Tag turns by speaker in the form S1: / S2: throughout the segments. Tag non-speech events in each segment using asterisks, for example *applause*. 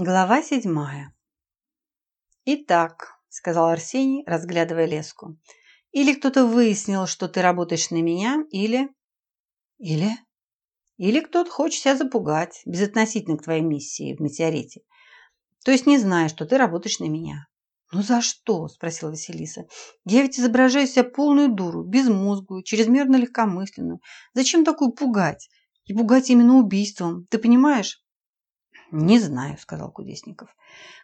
S1: Глава седьмая. «Итак», – сказал Арсений, разглядывая леску, – «или кто-то выяснил, что ты работаешь на меня, или...» «Или?» «Или кто-то хочет тебя запугать, безотносительно к твоей миссии в метеорите. То есть не зная, что ты работаешь на меня». «Ну за что?» – спросила Василиса. «Я ведь изображаю себя полную дуру, безмозглую, чрезмерно легкомысленную. Зачем такую пугать? И пугать именно убийством, ты понимаешь?» «Не знаю», – сказал Кудесников.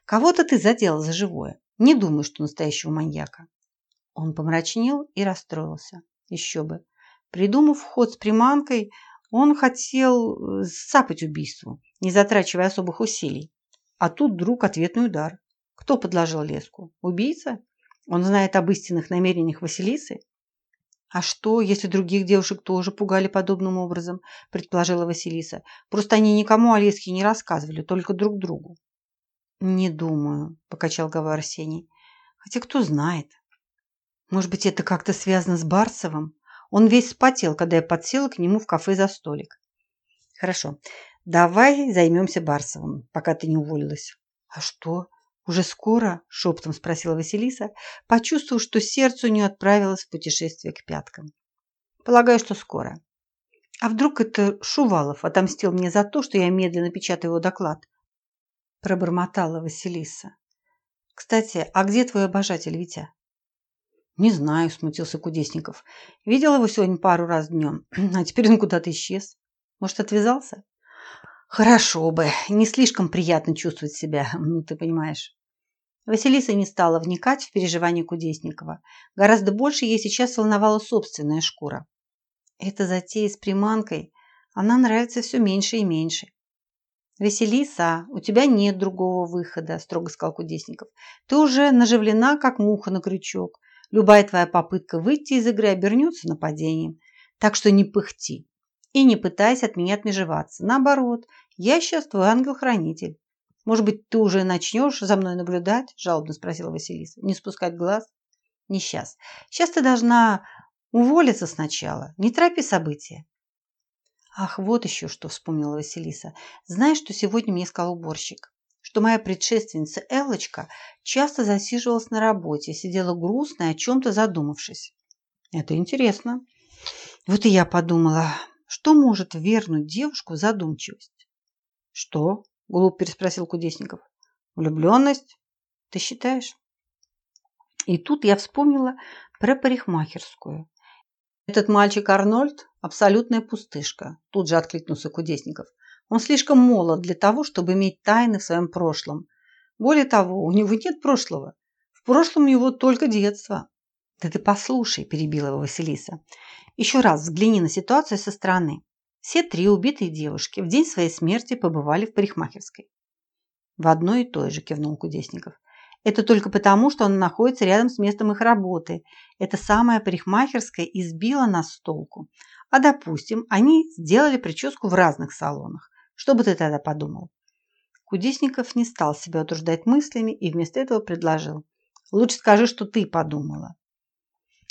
S1: «Кого-то ты задел за живое. Не думаю, что настоящего маньяка». Он помрачнел и расстроился. Еще бы. Придумав ход с приманкой, он хотел э, сапать убийству, не затрачивая особых усилий. А тут вдруг ответный удар. Кто подложил леску? Убийца? Он знает об истинных намерениях Василисы? «А что, если других девушек тоже пугали подобным образом?» – предположила Василиса. «Просто они никому о Леске не рассказывали, только друг другу». «Не думаю», – покачал головой Арсений. «Хотя кто знает. Может быть, это как-то связано с Барсовым? Он весь вспотел, когда я подсела к нему в кафе за столик». «Хорошо, давай займемся Барсовым, пока ты не уволилась». «А что?» «Уже скоро?» – шепотом спросила Василиса, почувствовав, что сердце у нее отправилось в путешествие к пяткам. «Полагаю, что скоро. А вдруг это Шувалов отомстил мне за то, что я медленно печатаю его доклад?» – пробормотала Василиса. «Кстати, а где твой обожатель, Витя?» «Не знаю», – смутился Кудесников. «Видел его сегодня пару раз днем, *clears throat* а теперь он куда-то исчез. Может, отвязался?» Хорошо бы. Не слишком приятно чувствовать себя, ну, ты понимаешь. Василиса не стала вникать в переживания Кудесникова. Гораздо больше ей сейчас волновала собственная шкура. Эта затея с приманкой, она нравится все меньше и меньше. «Василиса, у тебя нет другого выхода», – строго сказал Кудесников. «Ты уже наживлена, как муха на крючок. Любая твоя попытка выйти из игры обернется нападением. Так что не пыхти и не пытайся от меня отмежеваться. Наоборот, я сейчас твой ангел-хранитель. Может быть, ты уже начнешь за мной наблюдать? Жалобно спросила Василиса. Не спускать глаз? Не сейчас. Сейчас ты должна уволиться сначала. Не торопи события. Ах, вот еще что вспомнила Василиса. Знаешь, что сегодня мне сказал уборщик? Что моя предшественница Эллочка часто засиживалась на работе, сидела грустная, о чем-то задумавшись. Это интересно. Вот и я подумала, что может вернуть девушку в задумчивость? Что? Глуп переспросил Кудесников. Влюбленность? Ты считаешь? И тут я вспомнила про парикмахерскую. Этот мальчик Арнольд – абсолютная пустышка, тут же откликнулся Кудесников. Он слишком молод для того, чтобы иметь тайны в своем прошлом. Более того, у него нет прошлого. В прошлом у него только детство. Да ты послушай, перебила его Василиса. Еще раз взгляни на ситуацию со стороны. Все три убитые девушки в день своей смерти побывали в парикмахерской. В одной и той же кивнул Кудесников. Это только потому, что он находится рядом с местом их работы. Эта самая парикмахерская избила нас с толку. А допустим, они сделали прическу в разных салонах. Что бы ты тогда подумал? Кудесников не стал себя утруждать мыслями и вместо этого предложил. Лучше скажи, что ты подумала.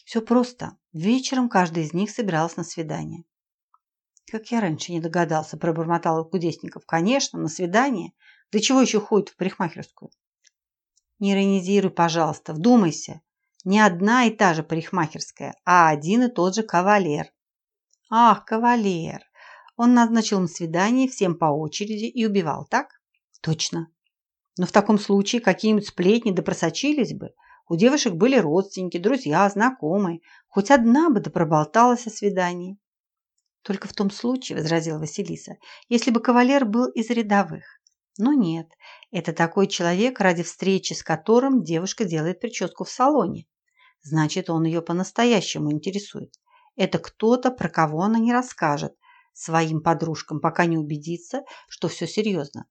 S1: Все просто. Вечером каждый из них собирался на свидание. Как я раньше не догадался, пробормотал Кудесников. Конечно, на свидание. Для чего еще ходит в парикмахерскую? Не иронизируй, пожалуйста, вдумайся. Не одна и та же парикмахерская, а один и тот же кавалер. Ах, кавалер. Он назначил на свидание всем по очереди и убивал, так? Точно. Но в таком случае какие-нибудь сплетни да просочились бы. У девушек были родственники, друзья, знакомые. Хоть одна бы да проболталась о свидании. Только в том случае, возразила Василиса, если бы кавалер был из рядовых. Но нет, это такой человек, ради встречи с которым девушка делает прическу в салоне. Значит, он ее по-настоящему интересует. Это кто-то, про кого она не расскажет своим подружкам, пока не убедится, что все серьезно.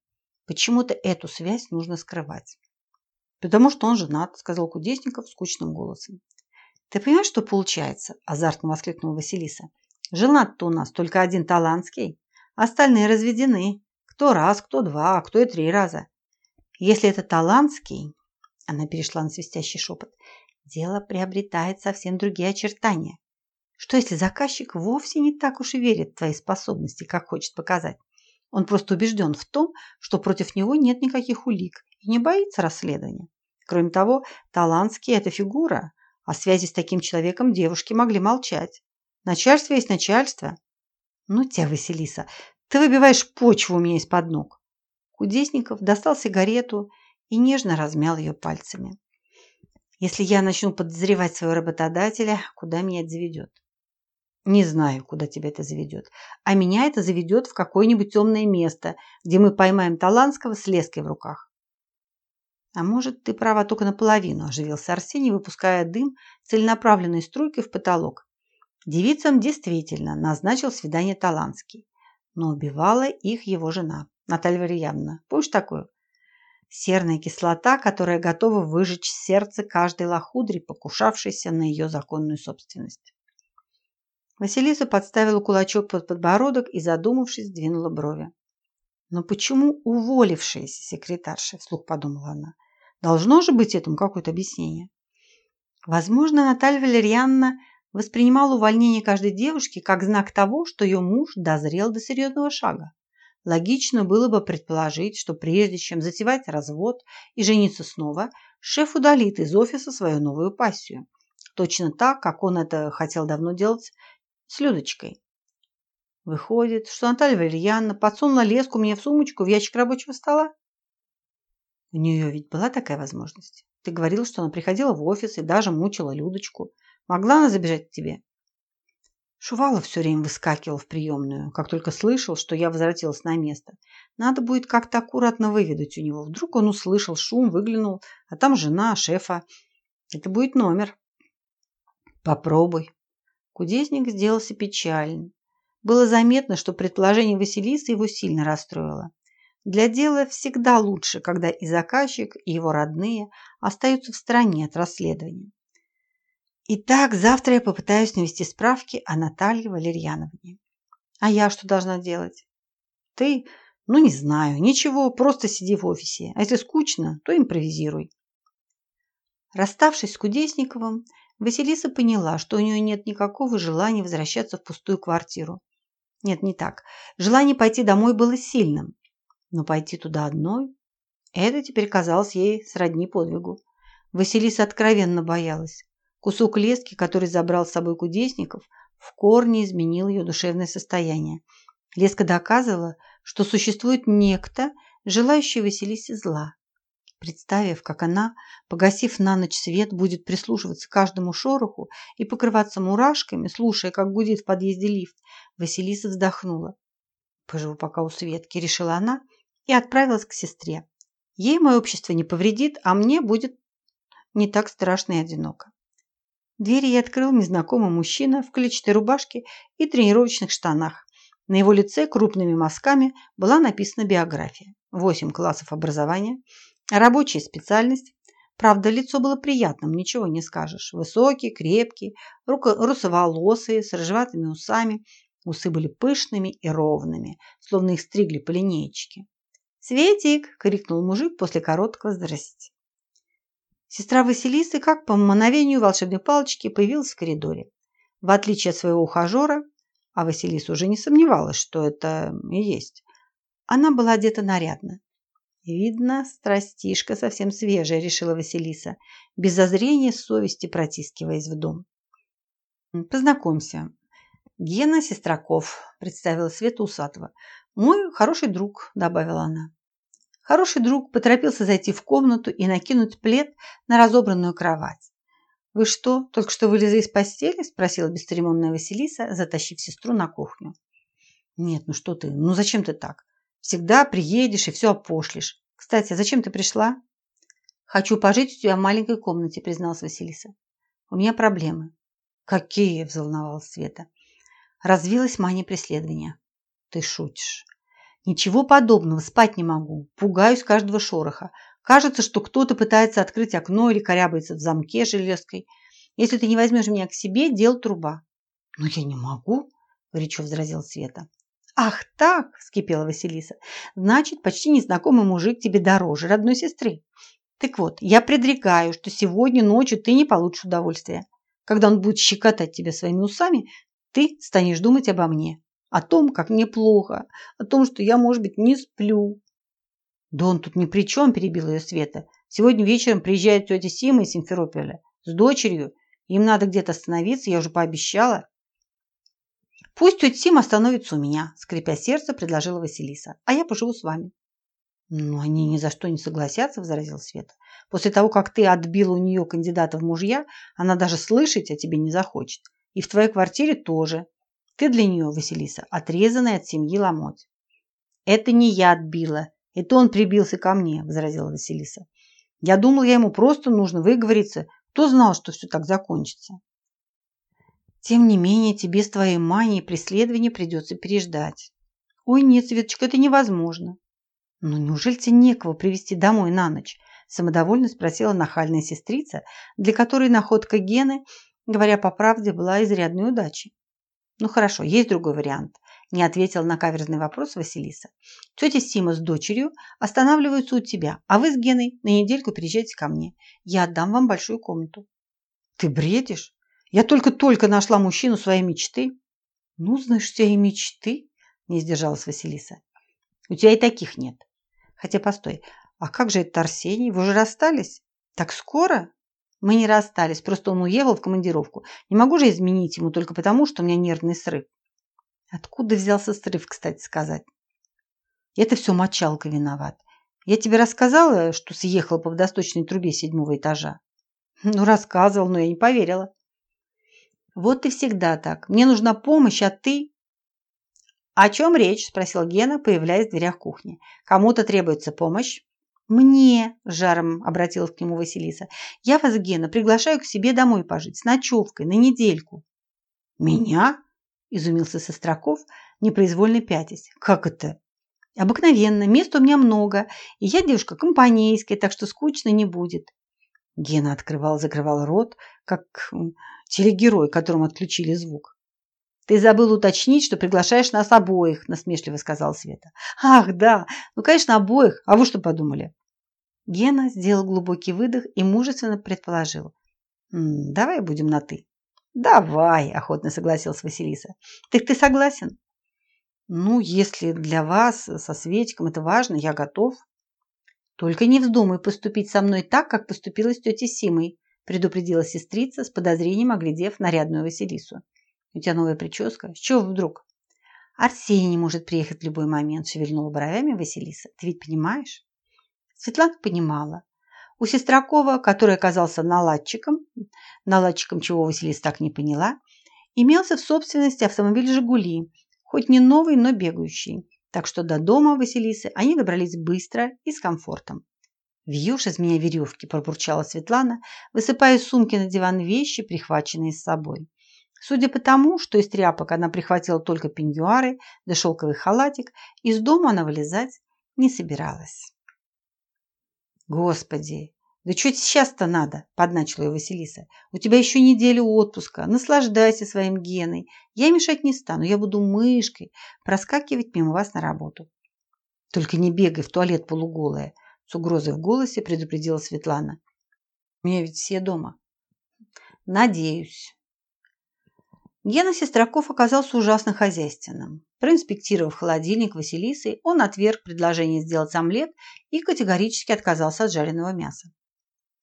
S1: Почему-то эту связь нужно скрывать. «Потому что он женат», – сказал Кудесников скучным голосом. «Ты понимаешь, что получается?» – азартно воскликнула Василиса. «Женат-то у нас только один талантский. Остальные разведены. Кто раз, кто два, а кто и три раза. Если это талантский...» – она перешла на свистящий шепот. «Дело приобретает совсем другие очертания. Что если заказчик вовсе не так уж и верит в твои способности, как хочет показать? Он просто убежден в том, что против него нет никаких улик и не боится расследования. Кроме того, Таланский – это фигура. О связи с таким человеком девушки могли молчать. Начальство есть начальство. Ну тебя, Василиса, ты выбиваешь почву у меня из-под ног. Кудесников достал сигарету и нежно размял ее пальцами. Если я начну подозревать своего работодателя, куда меня это заведет? Не знаю, куда тебя это заведет. А меня это заведет в какое-нибудь темное место, где мы поймаем Таланского с леской в руках. А может, ты права только наполовину, оживился Арсений, выпуская дым целенаправленной струйкой в потолок. Девицам действительно назначил свидание Таланский, но убивала их его жена, Наталья Варьявна. Помнишь такую? Серная кислота, которая готова выжечь сердце каждой лохудри, покушавшейся на ее законную собственность. Василиса подставила кулачок под подбородок и, задумавшись, двинула брови. «Но почему уволившаяся секретарша?» – вслух подумала она. «Должно же быть этому какое-то объяснение». Возможно, Наталья Валерьяновна воспринимала увольнение каждой девушки как знак того, что ее муж дозрел до серьезного шага. Логично было бы предположить, что прежде чем затевать развод и жениться снова, шеф удалит из офиса свою новую пассию. Точно так, как он это хотел давно делать с Людочкой. Выходит, что Наталья Валерьяновна подсунула леску мне в сумочку в ящик рабочего стола? У нее ведь была такая возможность. Ты говорил, что она приходила в офис и даже мучила Людочку. Могла она забежать к тебе? Шувалов все время выскакивал в приемную, как только слышал, что я возвратилась на место. Надо будет как-то аккуратно выведать у него. Вдруг он услышал шум, выглянул, а там жена шефа. Это будет номер. Попробуй. Кудесник сделался печален. Было заметно, что предположение Василисы его сильно расстроило. Для дела всегда лучше, когда и заказчик, и его родные остаются в стороне от расследования. Итак, завтра я попытаюсь навести справки о Наталье Валерьяновне. А я что должна делать? Ты? Ну, не знаю. Ничего, просто сиди в офисе. А если скучно, то импровизируй. Расставшись с Кудесниковым, Василиса поняла, что у нее нет никакого желания возвращаться в пустую квартиру. Нет, не так. Желание пойти домой было сильным. Но пойти туда одной – это теперь казалось ей сродни подвигу. Василиса откровенно боялась. Кусок лески, который забрал с собой Кудесников, в корне изменил ее душевное состояние. Леска доказывала, что существует некто, желающий Василисе зла. Представив, как она, погасив на ночь свет, будет прислушиваться каждому шороху и покрываться мурашками, слушая, как гудит в подъезде лифт, Василиса вздохнула. «Поживу пока у Светки», — решила она и отправилась к сестре. Ей мое общество не повредит, а мне будет не так страшно и одиноко. Дверь ей открыл незнакомый мужчина в клетчатой рубашке и тренировочных штанах. На его лице крупными мазками была написана биография. Восемь классов образования – Рабочая специальность. Правда, лицо было приятным, ничего не скажешь. Высокий, крепкий, русоволосый, с рыжеватыми усами. Усы были пышными и ровными, словно их стригли по линеечке. «Светик!» – крикнул мужик после короткого «здрасте». Сестра Василисы, как по мановению волшебной палочки, появилась в коридоре. В отличие от своего ухажера, а Василиса уже не сомневалась, что это и есть, она была одета нарядно. «Видно, страстишка совсем свежая», – решила Василиса, без зазрения совести протискиваясь в дом. «Познакомься. Гена Сестраков», – представила Света Усатова. «Мой хороший друг», – добавила она. Хороший друг поторопился зайти в комнату и накинуть плед на разобранную кровать. «Вы что, только что вылезли из постели?» – спросила бесцеремонная Василиса, затащив сестру на кухню. «Нет, ну что ты, ну зачем ты так? Всегда приедешь и все опошлишь. Кстати, зачем ты пришла? Хочу пожить у тебя в маленькой комнате, призналась Василиса. У меня проблемы. Какие? Взволновалась Света. Развилась мания преследования. Ты шутишь. Ничего подобного, спать не могу. Пугаюсь каждого шороха. Кажется, что кто-то пытается открыть окно или корябается в замке железкой. Если ты не возьмешь меня к себе, дел труба. Но я не могу, горячо возразил Света. «Ах так!» – вскипела Василиса. «Значит, почти незнакомый мужик тебе дороже родной сестры. Так вот, я предрекаю, что сегодня ночью ты не получишь удовольствия. Когда он будет щекотать тебя своими усами, ты станешь думать обо мне. О том, как мне плохо, о том, что я, может быть, не сплю. Да он тут ни при чем, перебила ее Света. Сегодня вечером приезжает тетя Сима из Симферополя с дочерью. Им надо где-то остановиться, я уже пообещала. Пусть тетя Сима остановится у меня, скрипя сердце, предложила Василиса. А я поживу с вами. «Ну, они ни за что не согласятся», – возразил Света. «После того, как ты отбила у нее кандидата в мужья, она даже слышать о тебе не захочет. И в твоей квартире тоже. Ты для нее, Василиса, отрезанная от семьи ломоть». «Это не я отбила. Это он прибился ко мне», – возразила Василиса. «Я думал, я ему просто нужно выговориться. Кто знал, что все так закончится?» «Тем не менее, тебе с твоей манией преследования придется переждать». «Ой, нет, Светочка, это невозможно. «Ну неужели тебе некого привезти домой на ночь?» самодовольно спросила нахальная сестрица, для которой находка Гены, говоря по правде, была изрядной удачей. «Ну хорошо, есть другой вариант», – не ответил на каверзный вопрос Василиса. «Тетя Сима с дочерью останавливаются у тебя, а вы с Геной на недельку приезжайте ко мне. Я отдам вам большую комнату». «Ты бредишь? Я только-только нашла мужчину своей мечты». «Ну, знаешь, у и мечты», – не сдержалась Василиса. «У тебя и таких нет. Хотя, постой, а как же это Арсений? Вы уже расстались? Так скоро? Мы не расстались, просто он уехал в командировку. Не могу же изменить ему только потому, что у меня нервный срыв. Откуда взялся срыв, кстати сказать? Это все мочалка виноват. Я тебе рассказала, что съехала по водосточной трубе седьмого этажа? Ну, рассказывал, но я не поверила. Вот ты всегда так. Мне нужна помощь, а ты... «О чем речь?» – спросил Гена, появляясь в дверях кухни. «Кому-то требуется помощь?» «Мне!» – жаром обратилась к нему Василиса. «Я вас, Гена, приглашаю к себе домой пожить с ночевкой на недельку». «Меня?» – изумился Состраков, непроизвольно пятясь. «Как это?» «Обыкновенно. Места у меня много, и я девушка компанейская, так что скучно не будет». Гена открывал-закрывал рот, как телегерой, которому отключили звук. «Ты забыл уточнить, что приглашаешь нас обоих», – насмешливо сказал Света. «Ах, да, ну, конечно, обоих. А вы что подумали?» Гена сделал глубокий выдох и мужественно предположил. «Давай будем на «ты». «Давай», – охотно согласилась Василиса. «Так ты согласен?» «Ну, если для вас со Светиком это важно, я готов». «Только не вздумай поступить со мной так, как поступила с тетей Симой», – предупредила сестрица с подозрением, оглядев нарядную Василису. У тебя новая прическа? С чего вдруг? Арсений может приехать в любой момент, шевельнула бровями Василиса. Ты ведь понимаешь? Светлана понимала. У Сестракова, который оказался наладчиком, наладчиком чего Василиса так не поняла, имелся в собственности автомобиль «Жигули», хоть не новый, но бегающий. Так что до дома Василисы они добрались быстро и с комфортом. «Вьешь из меня веревки», – пробурчала Светлана, высыпая из сумки на диван вещи, прихваченные с собой. Судя по тому, что из тряпок она прихватила только пеньюары да шелковый халатик, из дома она вылезать не собиралась. «Господи, да что сейчас-то надо?» – подначила ее Василиса. «У тебя еще неделя отпуска. Наслаждайся своим геной. Я мешать не стану. Я буду мышкой проскакивать мимо вас на работу». «Только не бегай в туалет полуголая», – с угрозой в голосе предупредила Светлана. «У меня ведь все дома». «Надеюсь». Гена Сестраков оказался ужасно хозяйственным. Проинспектировав холодильник Василисы, он отверг предложение сделать омлет и категорически отказался от жареного мяса.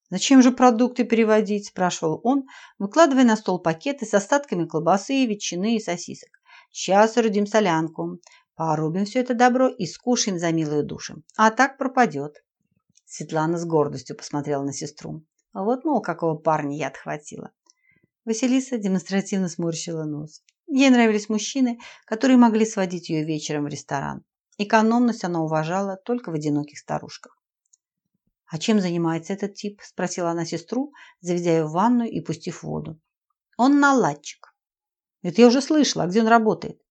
S1: «Зачем же продукты переводить?» – спрашивал он, выкладывая на стол пакеты с остатками колбасы, ветчины и сосисок. «Сейчас родим солянку. Порубим все это добро и скушаем за милую душу. А так пропадет». Светлана с гордостью посмотрела на сестру. Вот, мол, какого парня я отхватила. Василиса демонстративно сморщила нос. Ей нравились мужчины, которые могли сводить ее вечером в ресторан. Экономность она уважала только в одиноких старушках. «А чем занимается этот тип?» – спросила она сестру, заведя ее в ванную и пустив воду. «Он наладчик». «Это я уже слышала. А где он работает?»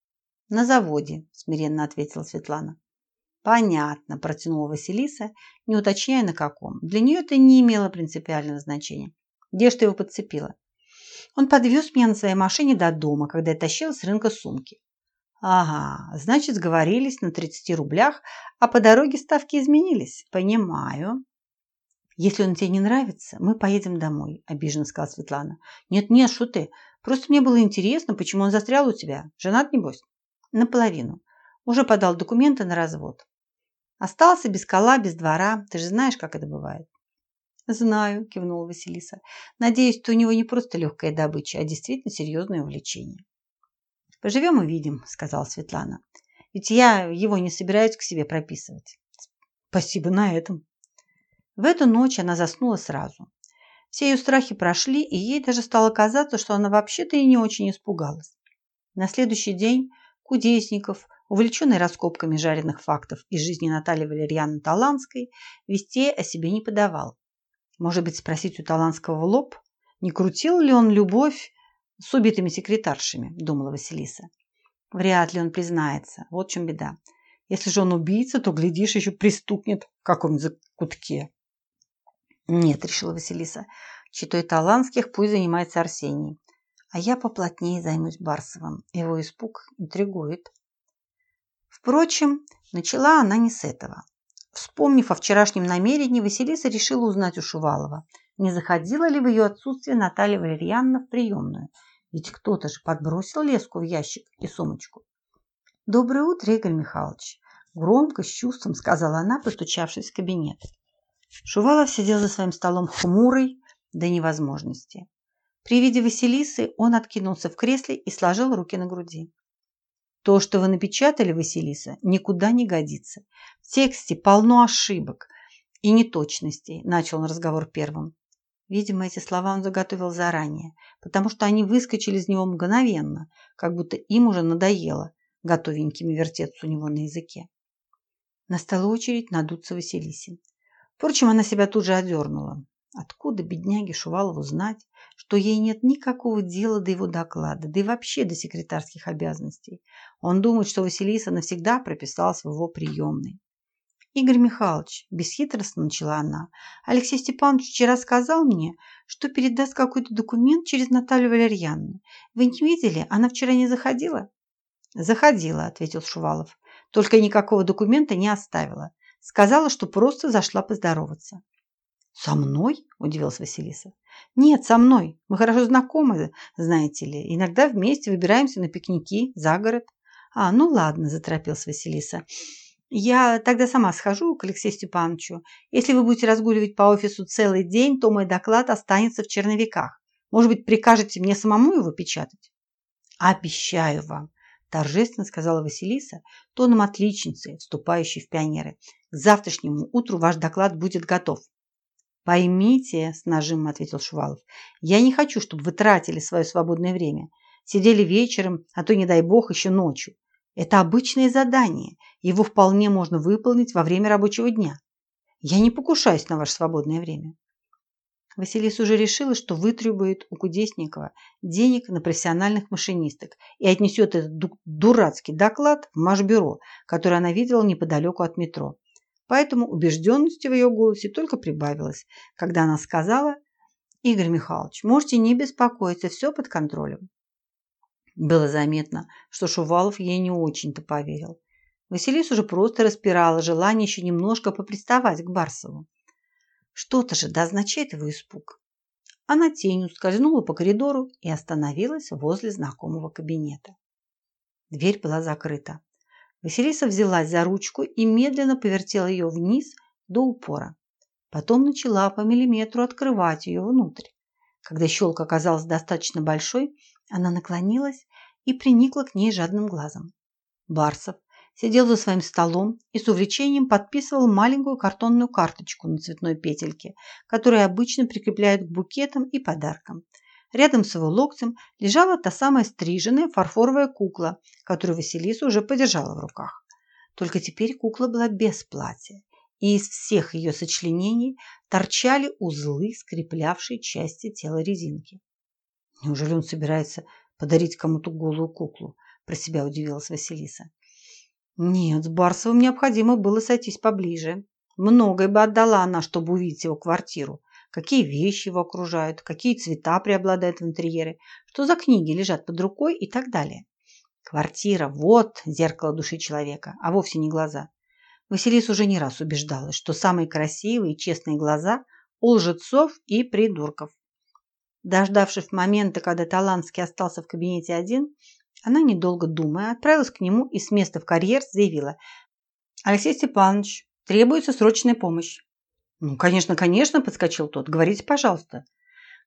S1: «На заводе», – смиренно ответила Светлана. «Понятно», – протянула Василиса, не уточняя на каком. Для нее это не имело принципиального значения. «Где ж ты его подцепила?» Он подвез меня на своей машине до дома, когда я тащила с рынка сумки. Ага, значит, сговорились на 30 рублях, а по дороге ставки изменились. Понимаю. Если он тебе не нравится, мы поедем домой, обиженно сказала Светлана. Нет, нет, что. Просто мне было интересно, почему он застрял у тебя. Женат, небось? Наполовину. Уже подал документы на развод. Остался без кола, без двора. Ты же знаешь, как это бывает. Знаю, кивнула Василиса. Надеюсь, что у него не просто легкая добыча, а действительно серьезное увлечение. Поживем увидим, сказала Светлана. Ведь я его не собираюсь к себе прописывать. Спасибо на этом. В эту ночь она заснула сразу. Все ее страхи прошли, и ей даже стало казаться, что она вообще-то и не очень испугалась. На следующий день Кудесников, увлеченный раскопками жареных фактов из жизни Натальи Валерьяны Таланской, вести о себе не подавал. Может быть, спросить у Таланского в лоб, не крутил ли он любовь с убитыми секретаршами, думала Василиса. Вряд ли он признается. Вот в чем беда. Если же он убийца, то, глядишь, еще пристукнет в каком-нибудь закутке. Нет, решила Василиса, читой Таланских пусть занимается Арсений. А я поплотнее займусь Барсовым. Его испуг интригует. Впрочем, начала она не с этого. Вспомнив о вчерашнем намерении, Василиса решила узнать у Шувалова, не заходила ли в ее отсутствие Наталья Валерьяновна в приемную. Ведь кто-то же подбросил леску в ящик и сумочку. «Доброе утро, Игорь Михайлович!» Громко, с чувством сказала она, постучавшись в кабинет. Шувалов сидел за своим столом хмурый до невозможности. При виде Василисы он откинулся в кресле и сложил руки на груди. То, что вы напечатали, Василиса, никуда не годится. В тексте полно ошибок и неточностей, начал он разговор первым. Видимо, эти слова он заготовил заранее, потому что они выскочили из него мгновенно, как будто им уже надоело готовенькими вертеться у него на языке. Настала очередь надуться Василисе. Впрочем, она себя тут же одернула. Откуда бедняге Шувалову знать, что ей нет никакого дела до его доклада, да и вообще до секретарских обязанностей? Он думает, что Василиса навсегда прописалась в его приемной. Игорь Михайлович, бесхитростно начала она, Алексей Степанович вчера сказал мне, что передаст какой-то документ через Наталью Валерьяновну. Вы не видели? Она вчера не заходила? Заходила, ответил Шувалов. Только никакого документа не оставила. Сказала, что просто зашла поздороваться. «Со мной?» – удивилась Василиса. «Нет, со мной. Мы хорошо знакомы, знаете ли. Иногда вместе выбираемся на пикники за город». «А, ну ладно», – заторопилась Василиса. «Я тогда сама схожу к Алексею Степановичу. Если вы будете разгуливать по офису целый день, то мой доклад останется в черновиках. Может быть, прикажете мне самому его печатать?» «Обещаю вам», – торжественно сказала Василиса, тоном отличницы, вступающей в пионеры. «К завтрашнему утру ваш доклад будет готов». «Поймите», – с нажимом ответил Шувалов, – «я не хочу, чтобы вы тратили свое свободное время. Сидели вечером, а то, не дай бог, еще ночью. Это обычное задание. Его вполне можно выполнить во время рабочего дня. Я не покушаюсь на ваше свободное время». Василиса уже решила, что вытребует у Кудесникова денег на профессиональных машинисток и отнесет этот дурацкий доклад в Машбюро, который она видела неподалеку от метро. Поэтому убежденности в ее голосе только прибавилось, когда она сказала «Игорь Михайлович, можете не беспокоиться, все под контролем». Было заметно, что Шувалов ей не очень-то поверил. Василис уже просто распирала желание еще немножко поприставать к Барсову. Что-то же да означает его испуг. Она тенью скользнула по коридору и остановилась возле знакомого кабинета. Дверь была закрыта. Василиса взялась за ручку и медленно повертела ее вниз до упора. Потом начала по миллиметру открывать ее внутрь. Когда щелка оказалась достаточно большой, она наклонилась и приникла к ней жадным глазом. Барсов сидел за своим столом и с увлечением подписывал маленькую картонную карточку на цветной петельке, которую обычно прикрепляют к букетам и подаркам – Рядом с его локтем лежала та самая стриженная фарфоровая кукла, которую Василиса уже подержала в руках. Только теперь кукла была без платья, и из всех ее сочленений торчали узлы, скреплявшие части тела резинки. Неужели он собирается подарить кому-то голую куклу? Про себя удивилась Василиса. Нет, с Барсовым необходимо было сойтись поближе. Многое бы отдала она, чтобы увидеть его квартиру какие вещи его окружают, какие цвета преобладают в интерьере, что за книги лежат под рукой и так далее. Квартира – вот зеркало души человека, а вовсе не глаза. Василис уже не раз убеждалась, что самые красивые и честные глаза у лжецов и придурков. Дождавшись момента, когда Таланский остался в кабинете один, Она, недолго думая, отправилась к нему и с места в карьер заявила. «Алексей Степанович, требуется срочная помощь». «Ну, конечно, конечно», – подскочил тот. «Говорите, пожалуйста».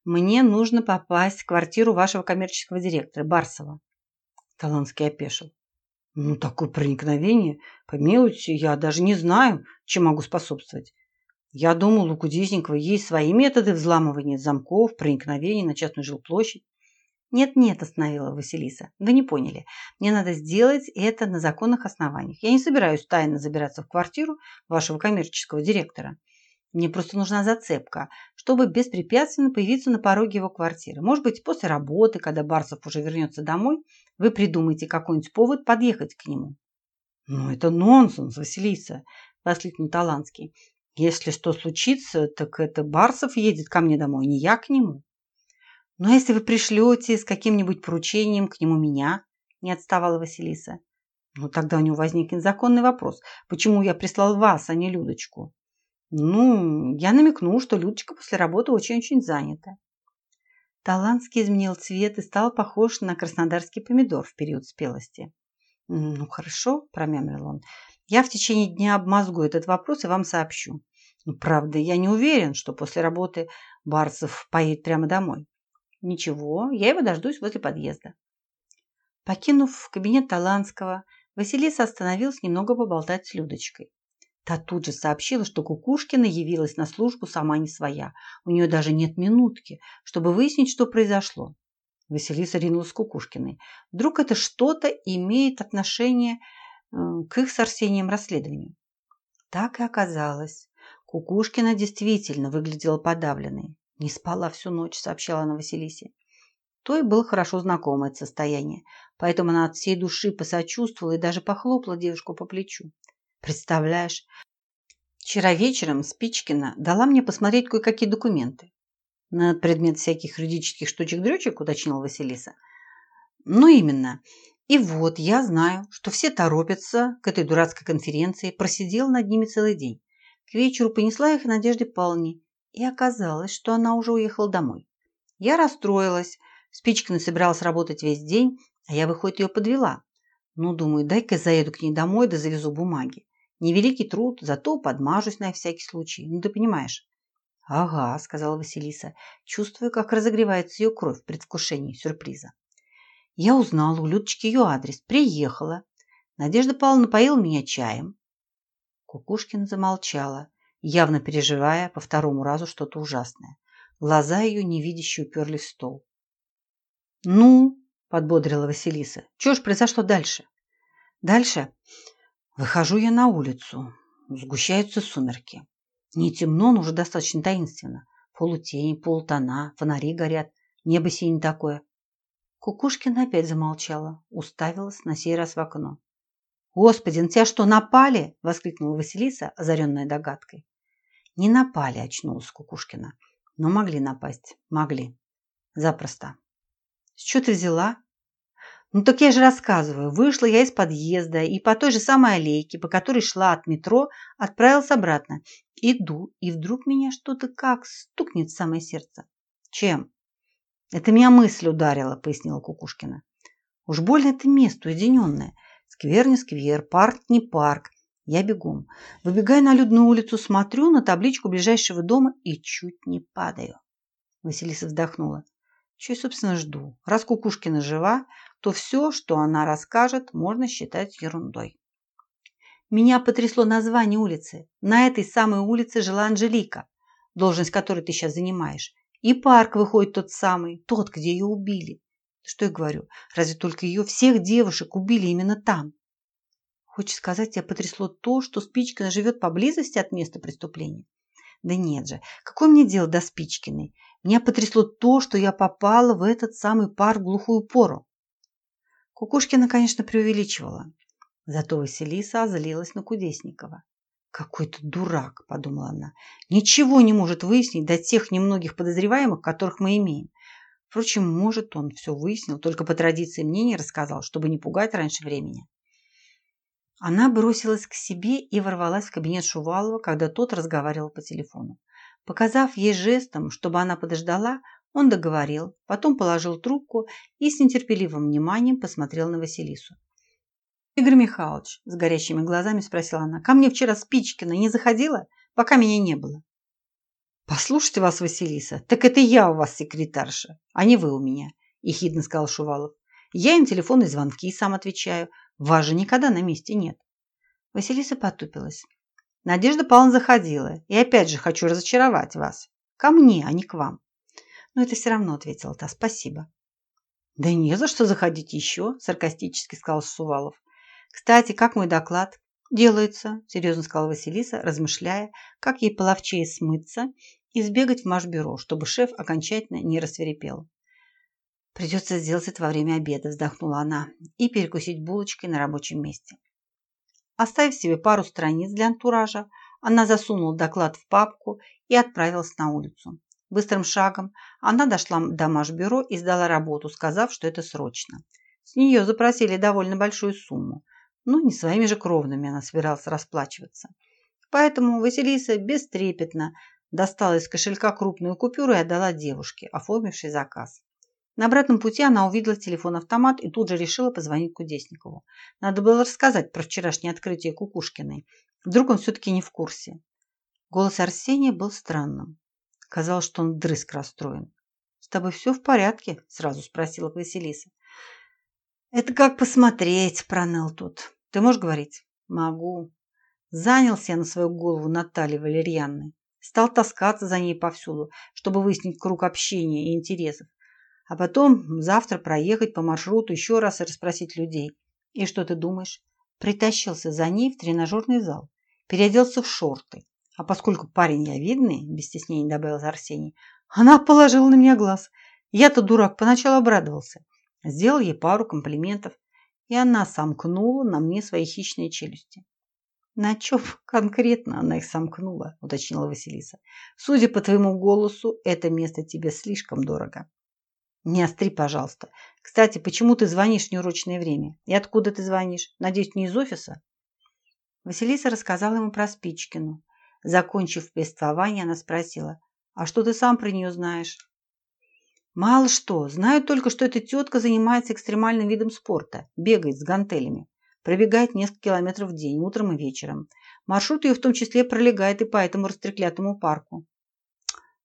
S1: «Мне нужно попасть в квартиру вашего коммерческого директора, Барсова». Таланский опешил. «Ну, такое проникновение. Помилуйте, я даже не знаю, чем могу способствовать. Я думал, у Кудесникова есть свои методы взламывания замков, проникновения на частную жилплощадь. «Нет-нет», – остановила Василиса. «Вы не поняли. Мне надо сделать это на законных основаниях. Я не собираюсь тайно забираться в квартиру вашего коммерческого директора. Мне просто нужна зацепка, чтобы беспрепятственно появиться на пороге его квартиры. Может быть, после работы, когда Барсов уже вернется домой, вы придумаете какой-нибудь повод подъехать к нему». «Ну, это нонсенс, Василиса», – воскликнул Таланский. «Если что случится, так это Барсов едет ко мне домой, не я к нему». «Но «Ну, а если вы пришлете с каким-нибудь поручением к нему меня?» – не отставала Василиса. «Ну, тогда у него возникнет законный вопрос. Почему я прислал вас, а не Людочку?» «Ну, я намекну, что Людочка после работы очень-очень занята». Талантский изменил цвет и стал похож на краснодарский помидор в период спелости. «Ну, хорошо», – промямлил он. «Я в течение дня обмозгу этот вопрос и вам сообщу. Ну, правда, я не уверен, что после работы Барцев поедет прямо домой. Ничего, я его дождусь возле подъезда. Покинув кабинет Таланского, Василиса остановилась немного поболтать с Людочкой. Та тут же сообщила, что Кукушкина явилась на службу сама не своя. У нее даже нет минутки, чтобы выяснить, что произошло. Василиса ринулась к Кукушкиной. Вдруг это что-то имеет отношение э, к их с Арсением расследованию. Так и оказалось. Кукушкина действительно выглядела подавленной. «Не спала всю ночь», – сообщала она Василисе. Той было хорошо знакомо это состояние, поэтому она от всей души посочувствовала и даже похлопала девушку по плечу. «Представляешь, вчера вечером Спичкина дала мне посмотреть кое-какие документы. На предмет всяких юридических штучек-дрючек, уточнила Василиса. Ну, именно. И вот я знаю, что все торопятся к этой дурацкой конференции, просидел над ними целый день. К вечеру понесла их Надежде Павловне и оказалось, что она уже уехала домой. Я расстроилась. Спичкина собиралась работать весь день, а я, выходит, ее подвела. Ну, думаю, дай-ка заеду к ней домой да завезу бумаги. Невеликий труд, зато подмажусь на всякий случай. Ну, ты понимаешь. «Ага», – сказала Василиса, чувствуя, как разогревается ее кровь в предвкушении сюрприза. Я узнала у Людочки ее адрес, приехала. Надежда Павловна поила меня чаем. Кукушкина замолчала явно переживая по второму разу что-то ужасное. Глаза ее невидяще уперлись в стол. «Ну?» – подбодрила Василиса. «Чего ж произошло дальше?» «Дальше выхожу я на улицу. Сгущаются сумерки. Не темно, но уже достаточно таинственно. Полутень, полутона, фонари горят, небо синее такое». Кукушкина опять замолчала, уставилась на сей раз в окно. «Господи, на тебя что, напали?» – воскликнула Василиса, озаренная догадкой. Не напали, очнулась Кукушкина. Но могли напасть. Могли. Запросто. С чего ты взяла? Ну так я же рассказываю. Вышла я из подъезда и по той же самой аллейке, по которой шла от метро, отправилась обратно. Иду, и вдруг меня что-то как стукнет в самое сердце. Чем? Это меня мысль ударила, пояснила Кукушкина. Уж больно это место уединенное. Сквер не сквер, парк не парк. Я бегом. Выбегая на людную улицу, смотрю на табличку ближайшего дома и чуть не падаю. Василиса вздохнула. Чего я, собственно, жду? Раз Кукушкина жива, то все, что она расскажет, можно считать ерундой. Меня потрясло название улицы. На этой самой улице жила Анжелика, должность которой ты сейчас занимаешь. И парк выходит тот самый, тот, где ее убили. Что я говорю, разве только ее всех девушек убили именно там? Хочешь сказать, тебя потрясло то, что Спичкина живет поблизости от места преступления? Да нет же, какое мне дело до Спичкиной? Меня потрясло то, что я попала в этот самый пар в глухую пору. Кукушкина, конечно, преувеличивала. Зато Василиса озлилась на Кудесникова. «Какой-то дурак», – подумала она. «Ничего не может выяснить до тех немногих подозреваемых, которых мы имеем. Впрочем, может, он все выяснил, только по традиции мне не рассказал, чтобы не пугать раньше времени». Она бросилась к себе и ворвалась в кабинет Шувалова, когда тот разговаривал по телефону. Показав ей жестом, чтобы она подождала, Он договорил, потом положил трубку и с нетерпеливым вниманием посмотрел на Василису. «Игорь Михайлович», – с горящими глазами спросила она, – «ко мне вчера Спичкина не заходила, пока меня не было?» «Послушайте вас, Василиса, так это я у вас секретарша, а не вы у меня», – ехидно сказал Шувалов. «Я им телефонные звонки сам отвечаю. Вас же никогда на месте нет». Василиса потупилась. Надежда Павловна заходила. И опять же хочу разочаровать вас. Ко мне, а не к вам. Но это все равно, ответила та. Спасибо. Да не за что заходить еще, саркастически сказал Сувалов. Кстати, как мой доклад? Делается, серьезно сказала Василиса, размышляя, как ей половчее смыться и сбегать в Машбюро, чтобы шеф окончательно не рассверепел. Придется сделать это во время обеда, вздохнула она, и перекусить булочкой на рабочем месте. Оставив себе пару страниц для антуража, она засунула доклад в папку и отправилась на улицу. Быстрым шагом она дошла до Машбюро и сдала работу, сказав, что это срочно. С нее запросили довольно большую сумму. Ну, не своими же кровными она собиралась расплачиваться. Поэтому Василиса бестрепетно достала из кошелька крупную купюру и отдала девушке, оформившей заказ. На обратном пути она увидела телефон-автомат и тут же решила позвонить Кудесникову. Надо было рассказать про вчерашнее открытие Кукушкиной. Вдруг он все-таки не в курсе. Голос Арсения был странным. Казалось, что он дрызг расстроен. «С тобой все в порядке?» – сразу спросила Василиса. «Это как посмотреть», – проныл тут. «Ты можешь говорить?» «Могу». Занялся я на свою голову Натальей Валерьянной. Стал таскаться за ней повсюду, чтобы выяснить круг общения и интересов. А потом завтра проехать по маршруту еще раз и расспросить людей. И что ты думаешь? Притащился за ней в тренажерный зал. Переоделся в шорты. А поскольку парень я видный, без стеснения добавил Арсений, она положила на меня глаз. Я-то дурак, поначалу обрадовался. Сделал ей пару комплиментов, и она сомкнула на мне свои хищные челюсти. «На чем конкретно она их сомкнула?» – уточнила Василиса. «Судя по твоему голосу, это место тебе слишком дорого». Не остри, пожалуйста. Кстати, почему ты звонишь в неурочное время? И откуда ты звонишь? Надеюсь, не из офиса? Василиса рассказала ему про Спичкину. Закончив повествование, она спросила, а что ты сам про нее знаешь? Мало что. Знаю только, что эта тетка занимается экстремальным видом спорта. Бегает с гантелями. Пробегает несколько километров в день, утром и вечером. Маршрут ее в том числе пролегает и по этому растреклятому парку.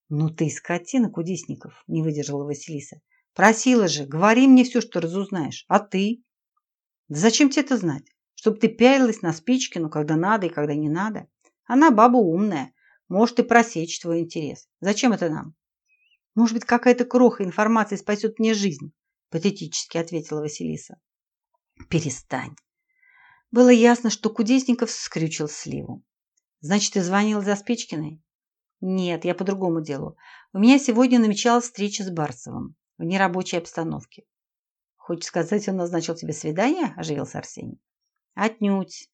S1: «Ну ты скотина, Кудесников!» – не выдержала Василиса. «Просила же, говори мне все, что разузнаешь. А ты?» «Да зачем тебе это знать? Чтобы ты пялилась на Спичкину, когда надо и когда не надо. Она баба умная, может и просечь твой интерес. Зачем это нам?» «Может быть, какая-то кроха информации спасет мне жизнь?» – патетически ответила Василиса. «Перестань». Было ясно, что Кудесников скрючил сливу. «Значит, ты звонил за Спичкиной?» Нет, я по другому делу. У меня сегодня намечалась встреча с Барцевым в нерабочей обстановке. Хочешь сказать, он назначил тебе свидание? Оживился Арсений. Отнюдь.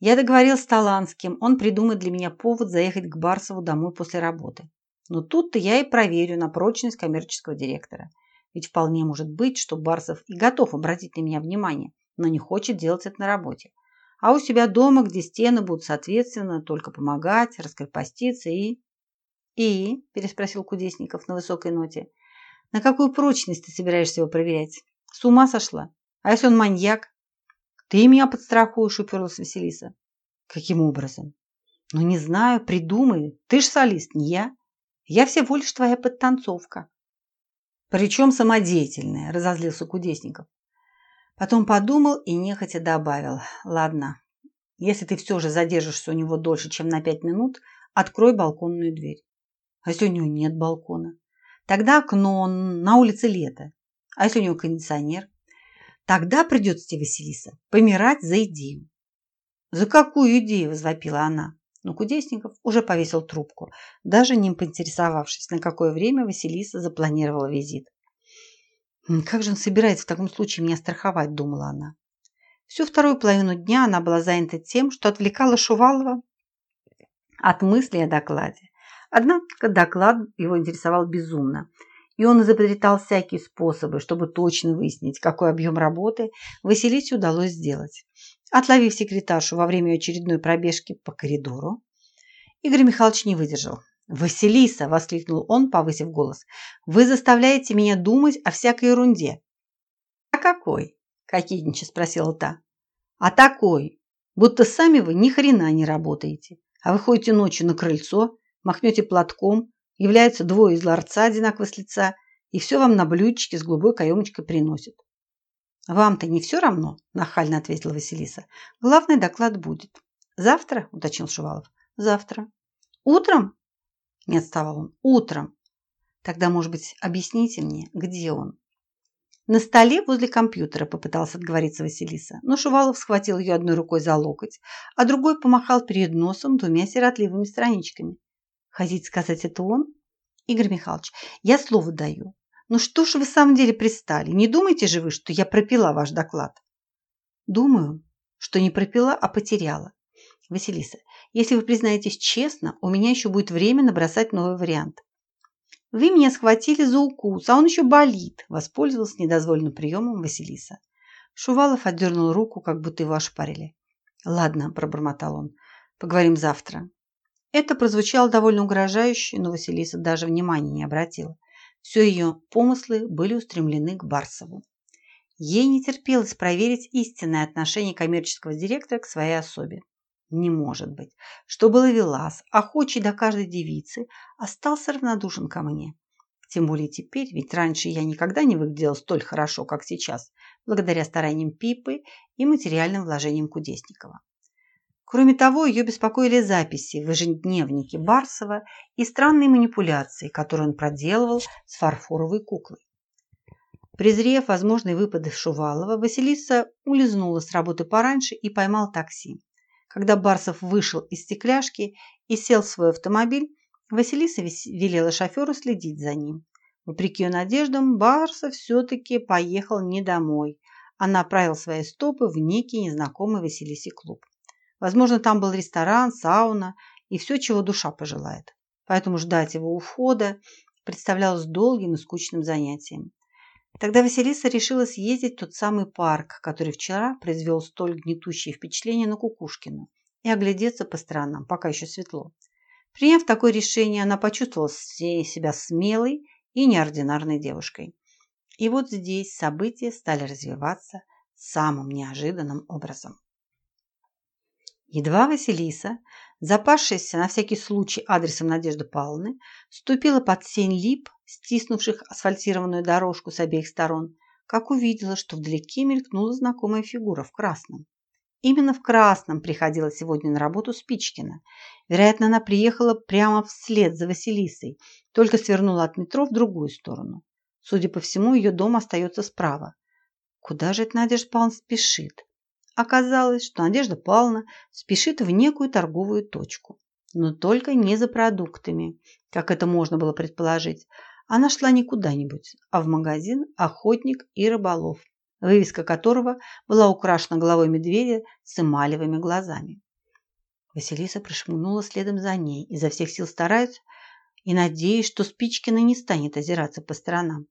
S1: Я договорился с Таланским. Он придумает для меня повод заехать к Барцеву домой после работы. Но тут-то я и проверю на прочность коммерческого директора. Ведь вполне может быть, что Барсов и готов обратить на меня внимание, но не хочет делать это на работе. А у себя дома, где стены будут соответственно только помогать, раскрепоститься и... «И?» – переспросил Кудесников на высокой ноте. «На какую прочность ты собираешься его проверять? С ума сошла? А если он маньяк?» «Ты меня подстрахуешь», – уперлась Василиса. «Каким образом?» «Ну, не знаю, придумай. Ты ж солист, не я. Я всего лишь твоя подтанцовка». «Причем самодеятельная», – разозлился Кудесников. Потом подумал и нехотя добавил. «Ладно, если ты все же задержишься у него дольше, чем на пять минут, открой балконную дверь». А если у него нет балкона? Тогда окно, на улице лето. А если у него кондиционер? Тогда придется тебе, Василиса, помирать за идею. За какую идею? Возвопила она. Но Кудесников уже повесил трубку, даже не поинтересовавшись, на какое время Василиса запланировала визит. «Как же он собирается в таком случае меня страховать?» – думала она. Всю вторую половину дня она была занята тем, что отвлекала Шувалова от мыслей о докладе. Однако доклад его интересовал безумно, и он изобретал всякие способы, чтобы точно выяснить, какой объем работы Василисе удалось сделать. Отловив секретаршу во время очередной пробежки по коридору, Игорь Михайлович не выдержал. «Василиса!» – воскликнул он, повысив голос. «Вы заставляете меня думать о всякой ерунде». «А какой?» – кокетнича спросила та. «А такой, будто сами вы ни хрена не работаете, а вы ходите ночью на крыльцо, махнете платком, являются двое из ларца одинаково с лица, и все вам на блюдечке с голубой каемочкой приносят». «Вам-то не все равно?» – нахально ответила Василиса. «Главный доклад будет». «Завтра?» – уточнил Шувалов. «Завтра». «Утром?» Не отставал он. Утром. Тогда, может быть, объясните мне, где он? На столе возле компьютера попытался отговориться Василиса, но Шувалов схватил ее одной рукой за локоть, а другой помахал перед носом двумя сиротливыми страничками. Хотите сказать, это он? Игорь Михайлович, я слово даю. Ну что ж вы в самом деле пристали? Не думайте же вы, что я пропила ваш доклад? Думаю, что не пропила, а потеряла. Василиса, если вы признаетесь честно, у меня еще будет время набросать новый вариант. Вы меня схватили за укус, а он еще болит, воспользовался недозволенным приемом Василиса. Шувалов отдернул руку, как будто его ошпарили. Ладно, пробормотал он, поговорим завтра. Это прозвучало довольно угрожающе, но Василиса даже внимания не обратила. Все ее помыслы были устремлены к Барсову. Ей не терпелось проверить истинное отношение коммерческого директора к своей особе. Не может быть, чтобы Лавелас, охочий до каждой девицы, остался равнодушен ко мне. Тем более теперь, ведь раньше я никогда не выглядела столь хорошо, как сейчас, благодаря стараниям Пипы и материальным вложениям Кудесникова. Кроме того, ее беспокоили записи в ежедневнике Барсова и странные манипуляции, которые он проделывал с фарфоровой куклой. Презрев возможные выпады Шувалова, Василиса улизнула с работы пораньше и поймал такси. Когда Барсов вышел из стекляшки и сел в свой автомобиль, Василиса велела шоферу следить за ним. Вопреки ее надеждам, Барсов все-таки поехал не домой, а направил свои стопы в некий незнакомый Василисе клуб. Возможно, там был ресторан, сауна и все, чего душа пожелает. Поэтому ждать его у входа представлялось долгим и скучным занятием. Тогда Василиса решила съездить в тот самый парк, который вчера произвел столь гнетущее впечатление на Кукушкину, и оглядеться по сторонам, пока еще светло. Приняв такое решение, она почувствовала себя смелой и неординарной девушкой. И вот здесь события стали развиваться самым неожиданным образом. Едва Василиса, запасшаяся на всякий случай адресом Надежды Павловны, ступила под сень лип, стиснувших асфальтированную дорожку с обеих сторон, как увидела, что вдалеке мелькнула знакомая фигура в красном. Именно в красном приходила сегодня на работу Спичкина. Вероятно, она приехала прямо вслед за Василисой, только свернула от метро в другую сторону. Судя по всему, ее дом остается справа. Куда же эта Надежда Павловна спешит? Оказалось, что Надежда Павловна спешит в некую торговую точку. Но только не за продуктами, как это можно было предположить. Она шла не куда-нибудь, а в магазин «Охотник и рыболов», вывеска которого была украшена головой медведя с эмалевыми глазами. Василиса прошмыгнула следом за ней, изо всех сил стараясь и надеясь, что Спичкина не станет озираться по сторонам.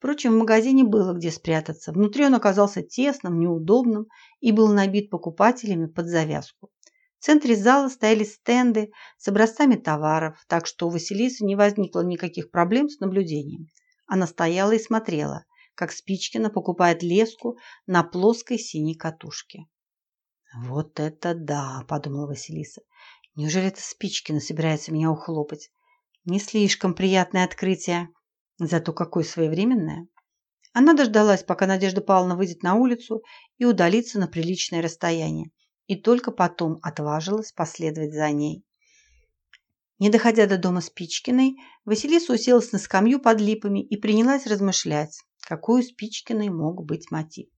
S1: Впрочем, в магазине было где спрятаться. Внутри он оказался тесным, неудобным и был набит покупателями под завязку. В центре зала стояли стенды с образцами товаров, так что у Василисы не возникло никаких проблем с наблюдением. Она стояла и смотрела, как Спичкина покупает леску на плоской синей катушке. «Вот это да!» – подумала Василиса. «Неужели это Спичкина собирается меня ухлопать? Не слишком приятное открытие». Зато какое своевременное. Она дождалась, пока Надежда Павловна выйдет на улицу и удалится на приличное расстояние, и только потом отважилась последовать за ней. Не доходя до дома Спичкиной, Василиса уселась на скамью под липами и принялась размышлять, какой у Спичкиной мог быть мотив.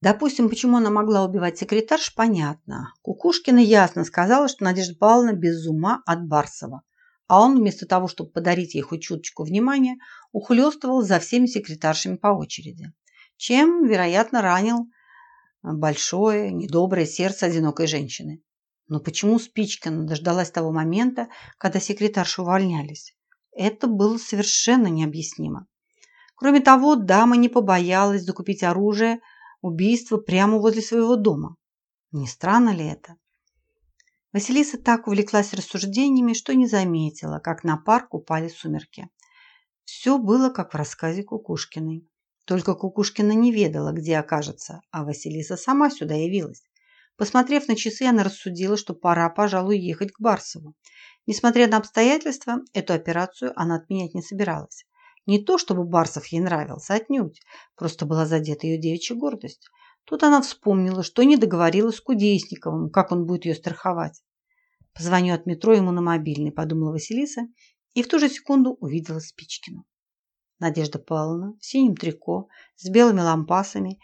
S1: Допустим, почему она могла убивать секретарш, понятно. Кукушкина ясно сказала, что Надежда Павловна без ума от Барсова – а он вместо того, чтобы подарить ей хоть чуточку внимания, ухлёстывал за всеми секретаршами по очереди, чем, вероятно, ранил большое, недоброе сердце одинокой женщины. Но почему Спичкина дождалась того момента, когда секретарши увольнялись? Это было совершенно необъяснимо. Кроме того, дама не побоялась закупить оружие убийства прямо возле своего дома. Не странно ли это? Василиса так увлеклась рассуждениями, что не заметила, как на парк упали сумерки. Все было, как в рассказе Кукушкиной. Только Кукушкина не ведала, где окажется, а Василиса сама сюда явилась. Посмотрев на часы, она рассудила, что пора, пожалуй, ехать к Барсову. Несмотря на обстоятельства, эту операцию она отменять не собиралась. Не то, чтобы Барсов ей нравился, отнюдь. Просто была задета ее девичья гордость. Тут она вспомнила, что не договорилась с Кудесниковым, как он будет ее страховать. Позвоню от метро ему на мобильный, подумала Василиса, и в ту же секунду увидела Спичкину. Надежда Павловна в синем трико с белыми лампасами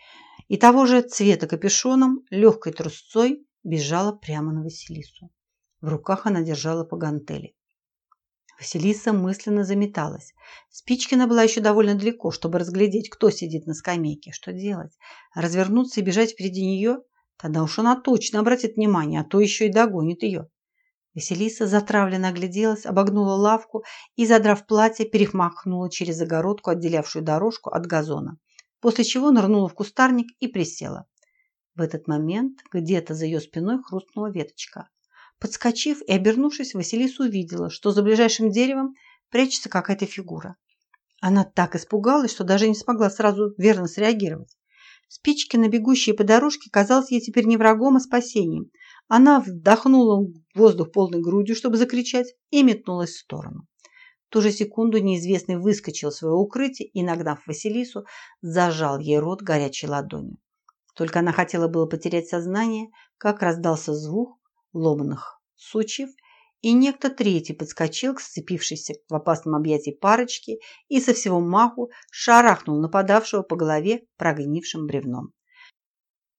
S1: и того же цвета капюшоном, легкой трусцой бежала прямо на Василису. В руках она держала по гантели. Василиса мысленно заметалась. Спичкина была еще довольно далеко, чтобы разглядеть, кто сидит на скамейке. Что делать? Развернуться и бежать впереди нее? Тогда уж она точно обратит внимание, а то еще и догонит ее. Василиса затравленно огляделась, обогнула лавку и, задрав платье, перемахнула через загородку, отделявшую дорожку от газона, после чего нырнула в кустарник и присела. В этот момент где-то за ее спиной хрустнула веточка. Подскочив и обернувшись, Василиса увидела, что за ближайшим деревом прячется какая-то фигура. Она так испугалась, что даже не смогла сразу верно среагировать. Спички на бегущие по дорожке казалось ей теперь не врагом, а спасением – она вдохнула воздух полной грудью, чтобы закричать, и метнулась в сторону. В ту же секунду неизвестный выскочил из своего укрытия и, нагнав Василису, зажал ей рот горячей ладонью. Только она хотела было потерять сознание, как раздался звук ломаных сучьев, и некто третий подскочил к сцепившейся в опасном объятии парочке и со всего маху шарахнул нападавшего по голове прогнившим бревном.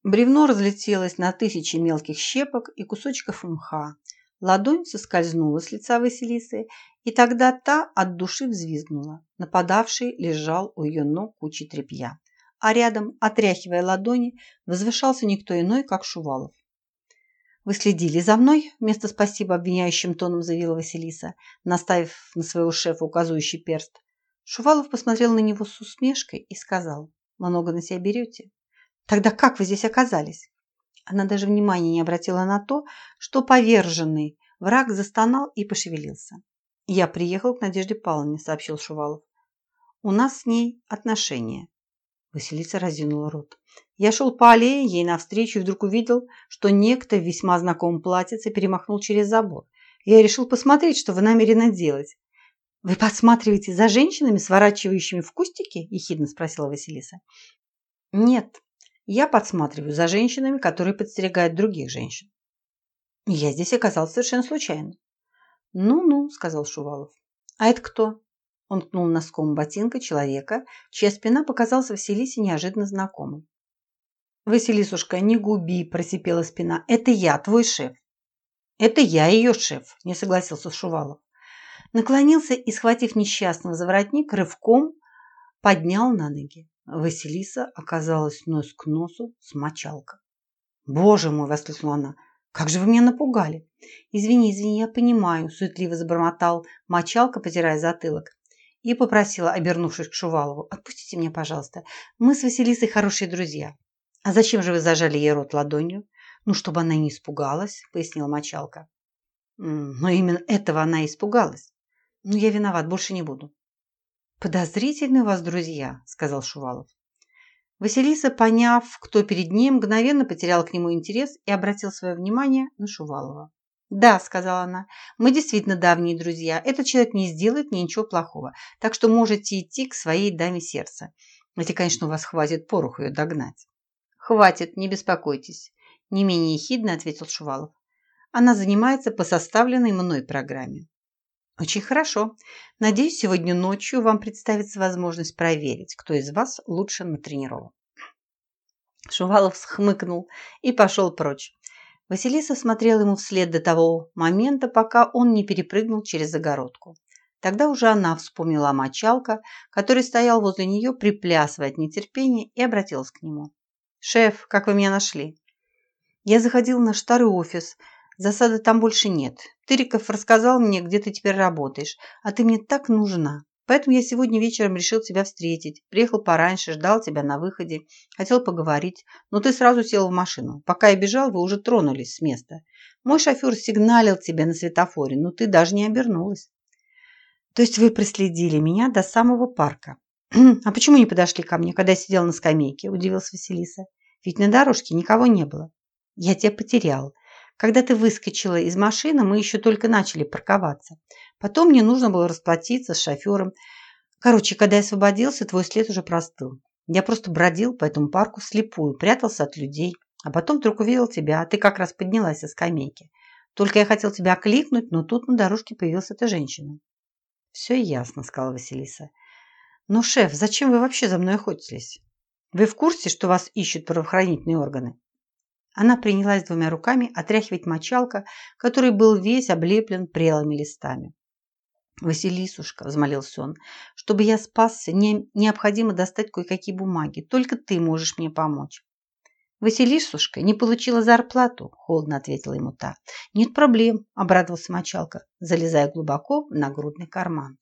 S1: Бревно разлетелось на тысячи мелких щепок и кусочков мха. Ладонь соскользнула с лица Василисы, и тогда та от души взвизгнула. Нападавший лежал у ее ног кучей тряпья, а рядом, отряхивая ладони, возвышался никто иной, как Шувалов. «Вы следили за мной?» – вместо спасибо обвиняющим тоном заявила Василиса, наставив на своего шефа указывающий перст. Шувалов посмотрел на него с усмешкой и сказал, «Много на себя берете?» Тогда как вы здесь оказались? Она даже внимания не обратила на то, что поверженный враг застонал и пошевелился. «Я приехал к Надежде Павловне», – сообщил Шувалов. «У нас с ней отношения». Василиса разинула рот. Я шел по аллее ей навстречу и вдруг увидел, что некто в весьма знакомом платьице перемахнул через забор. Я решил посмотреть, что вы намерены делать. «Вы подсматриваете за женщинами, сворачивающими в кустики?» – ехидно спросила Василиса. «Нет, я подсматриваю за женщинами, которые подстерегают других женщин. Я здесь оказался совершенно случайно. «Ну-ну», – сказал Шувалов. «А это кто?» Он ткнул носком ботинка человека, чья спина показалась Василисе неожиданно знакомой. «Василисушка, не губи!» – просипела спина. «Это я, твой шеф!» «Это я ее шеф!» – не согласился Шувалов. Наклонился и, схватив несчастного за воротник, рывком поднял на ноги. Василиса оказалась нос к носу с мочалкой. «Боже мой!» – воскликнула она. «Как же вы меня напугали!» «Извини, извини, я понимаю», – суетливо забормотал мочалка, потирая затылок. И попросила, обернувшись к Шувалову, «Отпустите меня, пожалуйста. Мы с Василисой хорошие друзья». «А зачем же вы зажали ей рот ладонью?» «Ну, чтобы она не испугалась», – пояснила мочалка. «Но именно этого она испугалась. Ну, я виноват, больше не буду». «Подозрительны у вас друзья», – сказал Шувалов. Василиса, поняв, кто перед ним, мгновенно потерял к нему интерес и обратил свое внимание на Шувалова. «Да», – сказала она, – «мы действительно давние друзья. Этот человек не сделает мне ничего плохого, так что можете идти к своей даме сердца. Если, конечно, у вас хватит пороху ее догнать». «Хватит, не беспокойтесь», – не менее ехидно ответил Шувалов. «Она занимается по составленной мной программе». Очень хорошо. Надеюсь, сегодня ночью вам представится возможность проверить, кто из вас лучше натренирован. Шувалов схмыкнул и пошел прочь. Василиса смотрела ему вслед до того момента, пока он не перепрыгнул через загородку. Тогда уже она вспомнила о мочалка, который стоял возле нее, приплясывая от нетерпения, и обратилась к нему. «Шеф, как вы меня нашли?» «Я заходил в наш старый офис», Засады там больше нет. Тыриков рассказал мне, где ты теперь работаешь, а ты мне так нужна. Поэтому я сегодня вечером решил тебя встретить. Приехал пораньше, ждал тебя на выходе. Хотел поговорить, но ты сразу сел в машину. Пока я бежал, вы уже тронулись с места. Мой шофер сигналил тебя на светофоре, но ты даже не обернулась. То есть вы проследили меня до самого парка. *clears throat* А почему не подошли ко мне, когда я сидела на скамейке? Удивилась Василиса. Ведь на дорожке никого не было. Я тебя потерял. Когда ты выскочила из машины, мы еще только начали парковаться. Потом мне нужно было расплатиться с шофером. Короче, когда я освободился, твой след уже простыл. Я просто бродил по этому парку слепую, прятался от людей. А потом вдруг увидел тебя, а ты как раз поднялась со скамейки. Только я хотел тебя кликнуть, но тут на дорожке появилась эта женщина. «Все ясно», — сказала Василиса. «Но, шеф, зачем вы вообще за мной охотились? Вы в курсе, что вас ищут правоохранительные органы?» Она принялась двумя руками отряхивать мочалка, который был весь облеплен прелыми листами. «Василисушка», – взмолился он, – «чтобы я спасся, мне необходимо достать кое-какие бумаги. Только ты можешь мне помочь». «Василисушка не получила зарплату», – холодно ответила ему та. «Нет проблем», – обрадовался мочалка, залезая глубоко в нагрудный карман.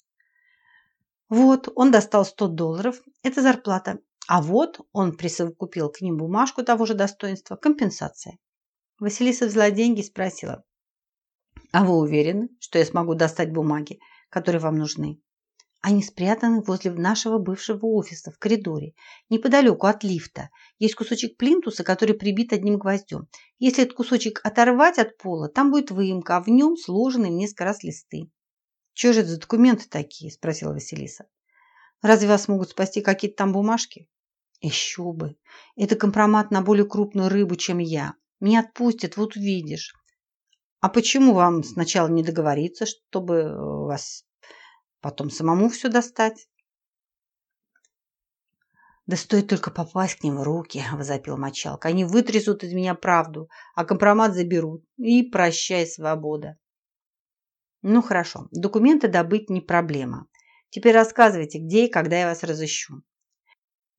S1: Вот, он достал 100 долларов. Это зарплата. А вот он присовокупил к ним бумажку того же достоинства. Компенсация. Василиса взяла деньги и спросила. «А вы уверены, что я смогу достать бумаги, которые вам нужны?» Они спрятаны возле нашего бывшего офиса в коридоре, неподалеку от лифта. Есть кусочек плинтуса, который прибит одним гвоздем. Если этот кусочек оторвать от пола, там будет выемка, а в нем сложены в несколько раз листы. «Что же это за документы такие?» – спросила Василиса. Разве вас могут спасти какие-то там бумажки? Еще бы. Это компромат на более крупную рыбу, чем я. Меня отпустят, вот увидишь. А почему вам сначала не договориться, чтобы вас потом самому все достать? Да стоит только попасть к ним в руки, возопил мочалка. Они вытрясут из меня правду, а компромат заберут. И прощай, свобода. Ну хорошо, документы добыть не проблема. Теперь рассказывайте, где и когда я вас разыщу.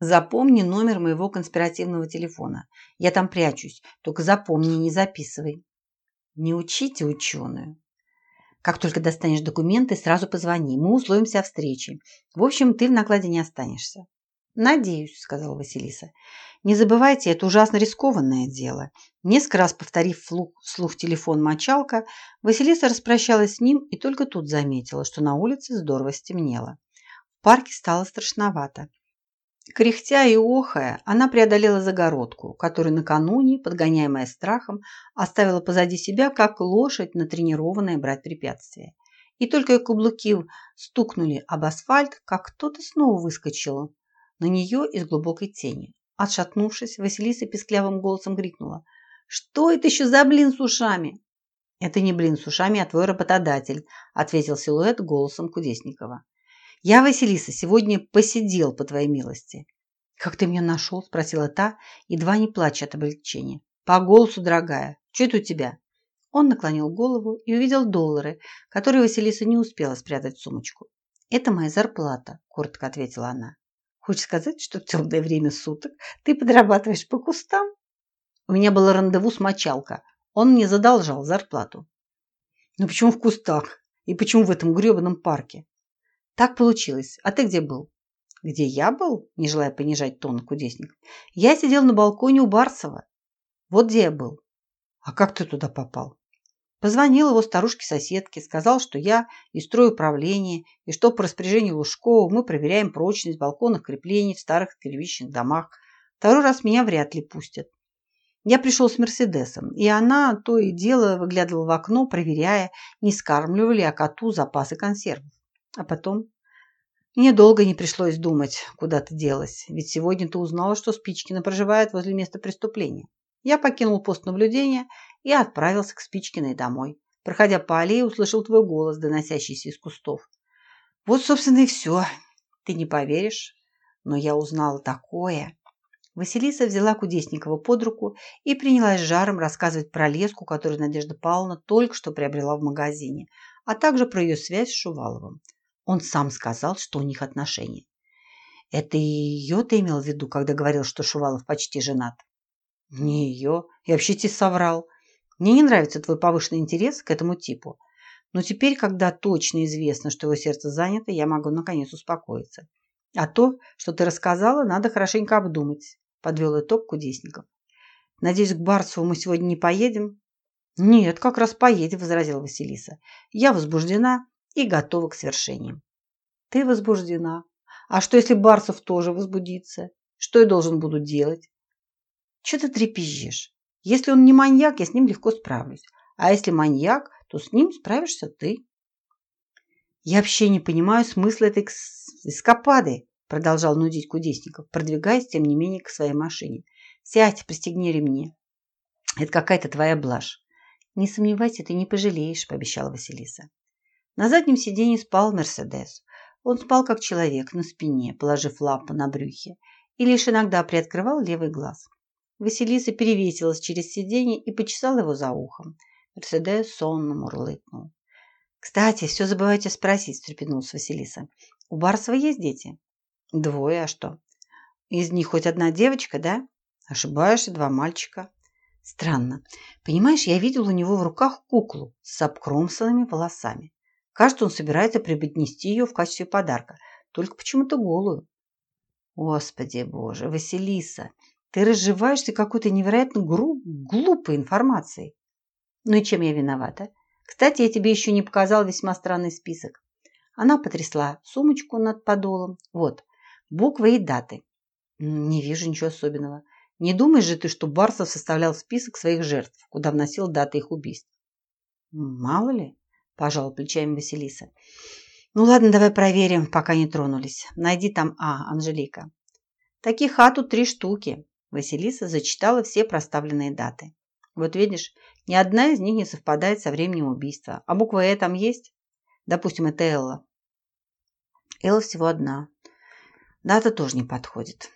S1: Запомни номер моего конспиративного телефона. Я там прячусь. Только запомни, не записывай. Не учите ученую. Как только достанешь документы, сразу позвони. Мы условимся о встрече. В общем, ты в накладе не останешься. «Надеюсь», – сказала Василиса. «Не забывайте, это ужасно рискованное дело». Несколько раз повторив вслух, телефон мочалка, Василиса распрощалась с ним и только тут заметила, что на улице здорово стемнело. В парке стало страшновато. Кряхтя и охая, она преодолела загородку, которую накануне, подгоняемая страхом, оставила позади себя, как лошадь, натренированная брать препятствия. И только каблуки стукнули об асфальт, как кто-то снова выскочил на нее из глубокой тени. Отшатнувшись, Василиса песклявым голосом крикнула. «Что это еще за блин с ушами?» «Это не блин с ушами, а твой работодатель», ответил силуэт голосом Кудесникова. «Я, Василиса, сегодня посидел, по твоей милости». «Как ты меня нашел?» – спросила та, едва не плача от облегчения. «По голосу, дорогая. Что это у тебя?» Он наклонил голову и увидел доллары, которые Василиса не успела спрятать в сумочку. «Это моя зарплата», – коротко ответила она. Хочешь сказать, что в темное время суток ты подрабатываешь по кустам? У меня было рандеву с мочалка. Он мне задолжал зарплату. Но почему в кустах? И почему в этом гребаном парке? Так получилось. А ты где был? Где я был? Не желая понижать тон кудесник. Я сидел на балконе у Барсова. Вот где я был. А как ты туда попал? Позвонил его старушке-соседке, сказал, что я из стройуправления и что по распоряжению Лужкова мы проверяем прочность балконных креплений в старых кирпичных домах. Второй раз меня вряд ли пустят. Я пришел с Мерседесом, и она то и дело выглядывала в окно, проверяя, не скармливали ли коту запасы консервов. А потом... Мне долго не пришлось думать, куда ты делась, ведь сегодня ты узнала, что Спичкина проживает возле места преступления. Я покинул пост наблюдения и отправился к Спичкиной домой. Проходя по аллее, услышал твой голос, доносящийся из кустов. Вот, собственно, и все. Ты не поверишь, но я узнала такое. Василиса взяла Кудесникова под руку и принялась жаром рассказывать про леску, которую Надежда Павловна только что приобрела в магазине, а также про ее связь с Шуваловым. Он сам сказал, что у них отношения. Это ее ты имел в виду, когда говорил, что Шувалов почти женат? Не ее. Я вообще тебе соврал. Мне не нравится твой повышенный интерес к этому типу. Но теперь, когда точно известно, что его сердце занято, я могу наконец успокоиться. А то, что ты рассказала, надо хорошенько обдумать, подвел итог Кудесников. Надеюсь, к Барсову мы сегодня не поедем? Нет, как раз поедем, возразила Василиса. Я возбуждена и готова к свершениям. Ты возбуждена. А что, если Барсов тоже возбудится? Что я должен буду делать? Что ты трепещешь? Если он не маньяк, я с ним легко справлюсь. А если маньяк, то с ним справишься ты. Я вообще не понимаю смысла этой эскапады, продолжал нудить Кудесников, продвигаясь, тем не менее, к своей машине. Сядь, пристегни ремни. Это какая-то твоя блажь. Не сомневайся, ты не пожалеешь, пообещала Василиса. На заднем сиденье спал Мерседес. Он спал как человек, на спине, положив лапу на брюхе, и лишь иногда приоткрывал левый глаз. Василиса перевесилась через сиденье и почесала его за ухом. Мерседес сонно мурлыкнул. «Кстати, все забывайте спросить», – встрепенулась Василиса. «У Барсова есть дети?» «Двое, а что?» «Из них хоть одна девочка, да?» «Ошибаешься, два мальчика». «Странно. Понимаешь, я видел у него в руках куклу с обкромсанными волосами. Кажется, он собирается преподнести ее в качестве подарка, только почему-то голую». «Господи боже, Василиса, ты разживаешься какой-то невероятно гру глупой информацией». «Ну и чем я виновата?» Кстати, я тебе еще не показал весьма странный список. Она потрясла сумочку над подолом. Вот, буквы и даты. Не вижу ничего особенного. Не думаешь же ты, что Барсов составлял список своих жертв, куда вносил даты их убийств? Мало ли, пожала плечами Василиса. Ну ладно, давай проверим, пока не тронулись. Найди там А, Анжелика. Таких А тут три штуки. Василиса зачитала все проставленные даты. Вот видишь, ни одна из них не совпадает со временем убийства. А буква «Э» там есть? Допустим, это Элла. Элла всего одна. Дата тоже не подходит.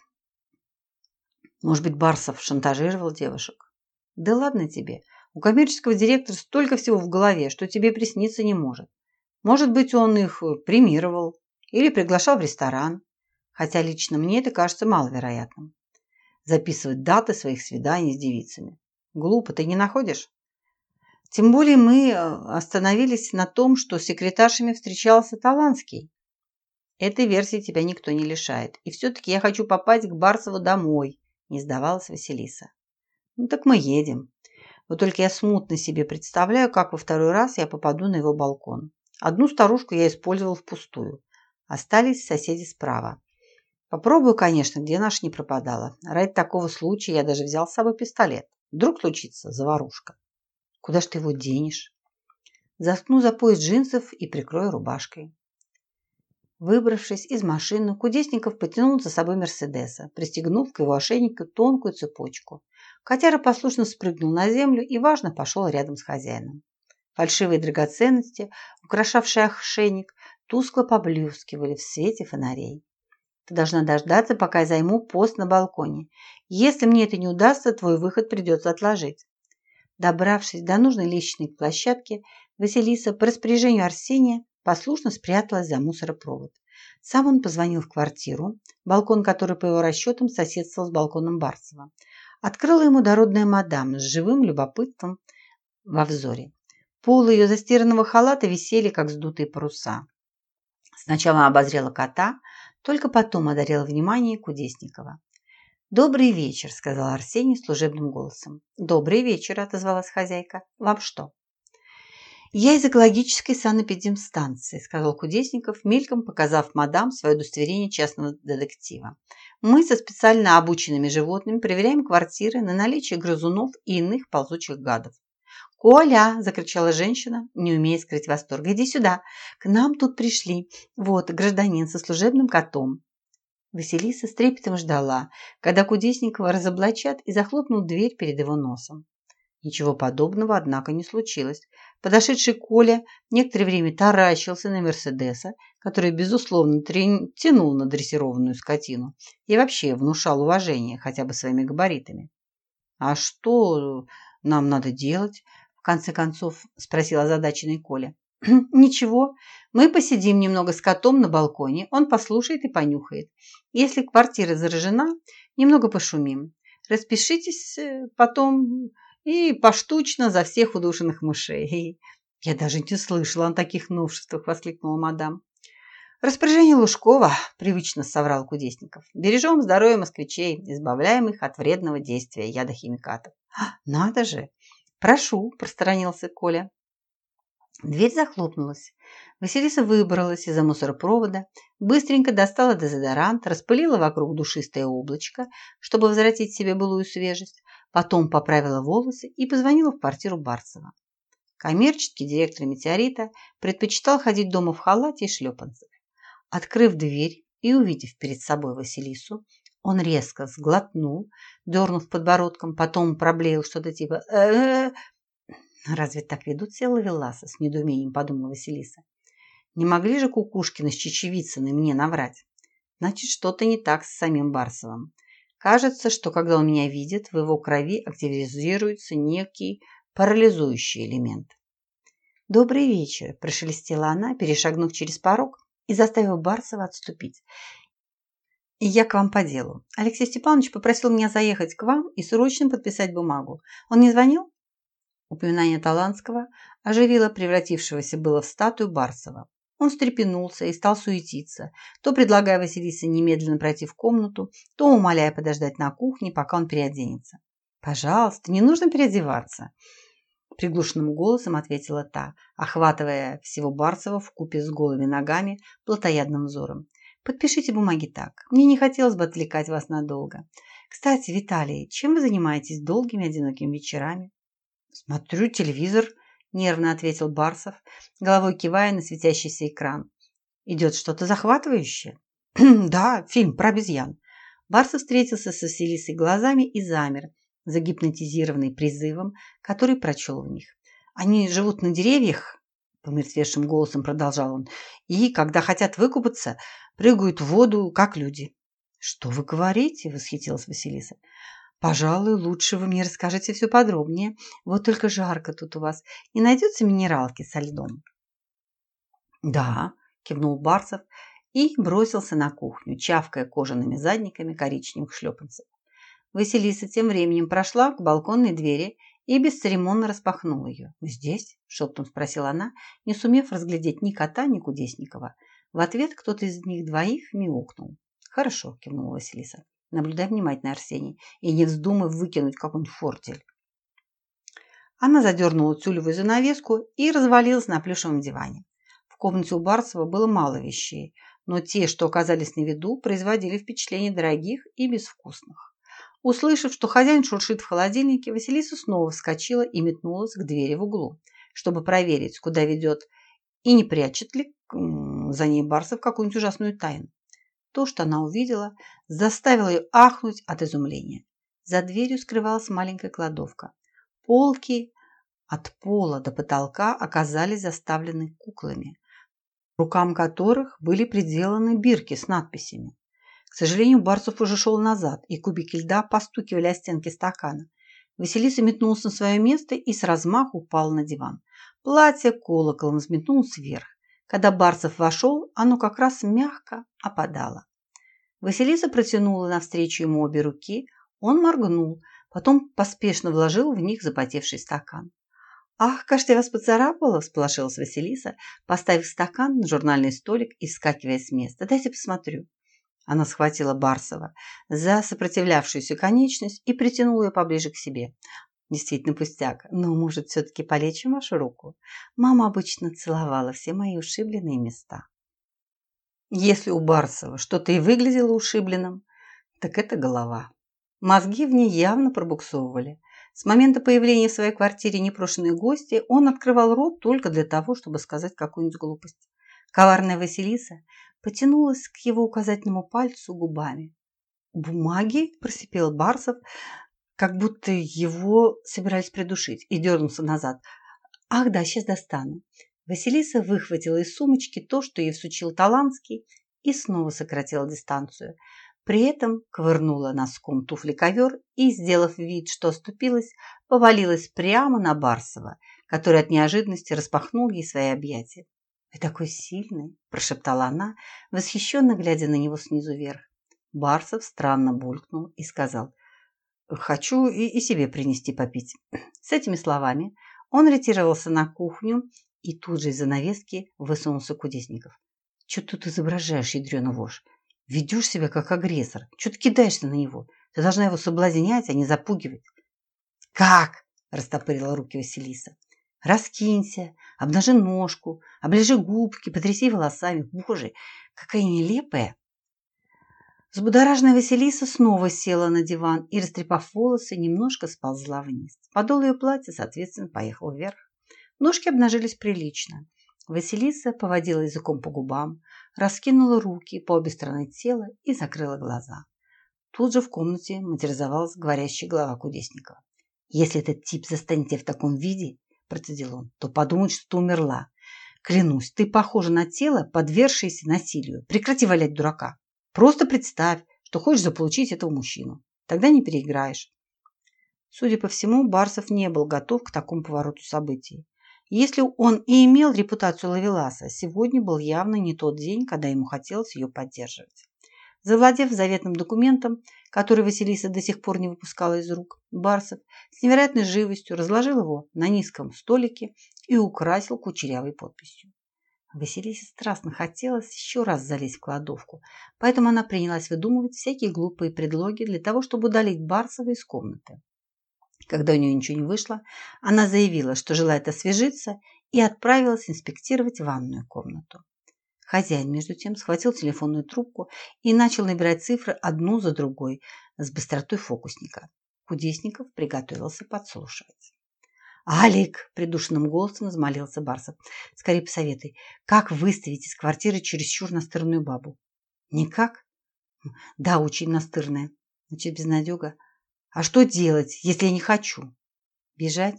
S1: Может быть, Барсов шантажировал девушек? Да ладно тебе. У коммерческого директора столько всего в голове, что тебе присниться не может. Может быть, он их премировал или приглашал в ресторан. Хотя лично мне это кажется маловероятным. Записывать даты своих свиданий с девицами. Глупо, ты не находишь? Тем более мы э, остановились на том, что с секретаршами встречался Таланский. Этой версии тебя никто не лишает. И все-таки я хочу попасть к Барсову домой, не сдавалась Василиса. Ну так мы едем. Вот только я смутно себе представляю, как во второй раз я попаду на его балкон. Одну старушку я использовал впустую. Остались соседи справа. Попробую, конечно, где наша не пропадала. Ради такого случая я даже взял с собой пистолет. Вдруг случится заварушка. Куда ж ты его денешь? Заткну за пояс джинсов и прикрою рубашкой. Выбравшись из машины, Кудесников потянул за собой Мерседеса, пристегнув к его ошейнику тонкую цепочку. Котяра послушно спрыгнул на землю и важно пошел рядом с хозяином. Фальшивые драгоценности, украшавшие ошейник, тускло поблескивали в свете фонарей. Ты должна дождаться, пока я займу пост на балконе. Если мне это не удастся, твой выход придется отложить. Добравшись до нужной лестничной площадки, Василиса по распоряжению Арсения послушно спряталась за мусоропровод. Сам он позвонил в квартиру, балкон которой, по его расчетам, соседствовал с балконом Барсова. Открыла ему дородная мадам с живым любопытством во взоре. Полы ее застиранного халата висели, как сдутые паруса. Сначала обозрела кота, только потом одарила внимание Кудесникова. «Добрый вечер», – сказал Арсений служебным голосом. «Добрый вечер», – отозвалась хозяйка. «Вам что?» «Я из экологической санэпидемстанции», – сказал Кудесников, мельком показав мадам свое удостоверение частного детектива. «Мы со специально обученными животными проверяем квартиры на наличие грызунов и иных ползучих гадов». «Коля!» – закричала женщина, не умея скрыть восторг. «Иди сюда! К нам тут пришли. Вот, гражданин со служебным котом. Василиса с трепетом ждала, когда Кудесникова разоблачат и захлопнут дверь перед его носом. Ничего подобного, однако, не случилось. Подошедший Коля некоторое время таращился на Мерседеса, который, безусловно, тянул на дрессированную скотину и вообще внушал уважение хотя бы своими габаритами. «А что нам надо делать?» – в конце концов спросил озадаченный Коля. «Ничего, мы посидим немного с котом на балконе, он послушает и понюхает. Если квартира заражена, немного пошумим. Распишитесь э, потом и поштучно за всех удушенных мышей». «Я даже не слышала о таких новшествах!» – воскликнула мадам. «Распоряжение Лужкова», – привычно соврал Кудесников. «Бережем здоровье москвичей, избавляем их от вредного действия ядохимикатов». «А, «Надо же! Прошу!» – просторонился Коля. Дверь захлопнулась. Василиса выбралась из-за мусоропровода, быстренько достала дезодорант, распылила вокруг душистое облачко, чтобы возвратить себе былую свежесть, потом поправила волосы и позвонила в квартиру Барцева. Коммерческий директор «Метеорита» предпочитал ходить дома в халате и шлепанцах. Открыв дверь и увидев перед собой Василису, он резко сглотнул, дернув подбородком, потом проблеял что-то типа э, -э, «Разве так ведут себя ловеласы?» – с недоумением подумала Василиса. «Не могли же Кукушкина с Чечевицыной мне наврать? Значит, что-то не так с самим Барсовым. Кажется, что когда он меня видит, в его крови активизируется некий парализующий элемент». «Добрый вечер!» – прошелестела она, перешагнув через порог и заставив Барсова отступить. И я к вам по делу. Алексей Степанович попросил меня заехать к вам и срочно подписать бумагу. Он не звонил? Упоминание Таланского оживило превратившегося было в статую Барсова. Он встрепенулся и стал суетиться, то предлагая Василисе немедленно пройти в комнату, то умоляя подождать на кухне, пока он переоденется. «Пожалуйста, не нужно переодеваться», – приглушенным голосом ответила та, охватывая всего Барсова в купе с голыми ногами плотоядным взором. «Подпишите бумаги так. Мне не хотелось бы отвлекать вас надолго. Кстати, Виталий, чем вы занимаетесь долгими одинокими вечерами?» «Смотрю телевизор», – нервно ответил Барсов, головой кивая на светящийся экран. «Идет что-то захватывающее?» *clears throat* «Да, фильм про обезьян». Барсов встретился со Василисой глазами и замер, загипнотизированный призывом, который прочел в них. «Они живут на деревьях?» – помертвевшим голосом продолжал он. «И, когда хотят выкупаться, прыгают в воду, как люди». «Что вы говорите?» – восхитилась Василиса. Пожалуй, лучше вы мне расскажете все подробнее. Вот только жарко тут у вас. Не найдется минералки со льдом? Да, кивнул Барсов и бросился на кухню, чавкая кожаными задниками коричневых шлепанцев. Василиса тем временем прошла к балконной двери и бесцеремонно распахнула ее. «Здесь?» – шептом спросила она, не сумев разглядеть ни кота, ни Кудесникова. В ответ кто-то из них двоих мяукнул. «Хорошо», – кивнула Василиса. Наблюдай внимательно, Арсений, и не вздумай выкинуть какой-нибудь фортель. Она задернула тюлевую занавеску и развалилась на плюшевом диване. В комнате у Барцева было мало вещей, но те, что оказались на виду, производили впечатление дорогих и безвкусных. Услышав, что хозяин шуршит в холодильнике, Василиса снова вскочила и метнулась к двери в углу, чтобы проверить, куда ведет и не прячет ли за ней Барсов какую-нибудь ужасную тайну. То, что она увидела, заставило ее ахнуть от изумления. За дверью скрывалась маленькая кладовка. Полки от пола до потолка оказались заставлены куклами, рукам которых были приделаны бирки с надписями. К сожалению, Барсов уже шел назад, и кубики льда постукивали о стенки стакана. Василиса метнулась на свое место и с размаху упала на диван. Платье колоколом взметнулось вверх. Когда Барсов вошел, оно как раз мягко опадало. Василиса протянула навстречу ему обе руки, он моргнул, потом поспешно вложил в них запотевший стакан. «Ах, кажется, я вас поцарапала!» – всполошилась Василиса, поставив стакан на журнальный столик и вскакивая с места. «Дайте посмотрю». Она схватила Барсова за сопротивлявшуюся конечность и притянула ее поближе к себе. Действительно пустяк, но, может, все-таки полечим вашу руку? Мама обычно целовала все мои ушибленные места. Если у Барсова что-то и выглядело ушибленным, так это голова. Мозги в ней явно пробуксовывали. С момента появления в своей квартире непрошенной гости он открывал рот только для того, чтобы сказать какую-нибудь глупость. Коварная Василиса потянулась к его указательному пальцу губами. «Бумаги?» – просипел Барсов, как будто его собирались придушить, и дернулся назад. «Ах да, сейчас достану». Василиса выхватила из сумочки то, что ей всучил Таланский, и снова сократила дистанцию. При этом ковырнула носком туфли ковер и, сделав вид, что оступилась, повалилась прямо на Барсова, который от неожиданности распахнул ей свои объятия. «Вы такой сильный!» – прошептала она, восхищенно глядя на него снизу вверх. Барсов странно булькнул и сказал – Хочу и, и себе принести попить. *clears throat* С этими словами он ретировался на кухню И тут же из занавески высунулся Кудесников. «Че тут изображаешь, ядрёна вошь? Ведешь себя как агрессор. Че ты кидаешься на него? Ты должна его соблазнять, а не запугивать». «Как?» – растопырила руки Василиса. «Раскинься, обнажи ножку, оближи губки, потряси волосами. Боже, какая нелепая!» Взбудораженная Василиса снова села на диван и, растрепав волосы, немножко сползла вниз. Подол ее платья, соответственно, поехал вверх. Ножки обнажились прилично. Василиса поводила языком по губам, раскинула руки по обе стороны тела и закрыла глаза. Тут же в комнате материализовалась говорящая голова Кудесникова. «Если этот тип застанет тебя в таком виде, – процедил он, – то подумает, что ты умерла. Клянусь, ты похожа на тело, подвергшееся насилию. Прекрати валять дурака. Просто представь, что хочешь заполучить этого мужчину. Тогда не переиграешь». Судя по всему, Барсов не был готов к такому повороту событий. Если он и имел репутацию Лавеласа, сегодня был явно не тот день, когда ему хотелось ее поддерживать. Завладев заветным документом, который Василиса до сих пор не выпускала из рук, Барсов с невероятной живостью разложил его на низком столике и украсил кучерявой подписью. Василисе страстно хотелось еще раз залезть в кладовку, поэтому она принялась выдумывать всякие глупые предлоги для того, чтобы удалить Барсова из комнаты. Когда у нее ничего не вышло, она заявила, что желает освежиться и отправилась инспектировать ванную комнату. Хозяин, между тем, схватил телефонную трубку и начал набирать цифры одну за другой с быстротой фокусника. Кудесников приготовился подслушивать. «Алик!» – придушенным голосом взмолился Барсов. «Скорее посоветуй, как выставить из квартиры чересчур настырную бабу?» «Никак?» «Да, очень настырная. Значит, безнадега. А что делать, если я не хочу? Бежать?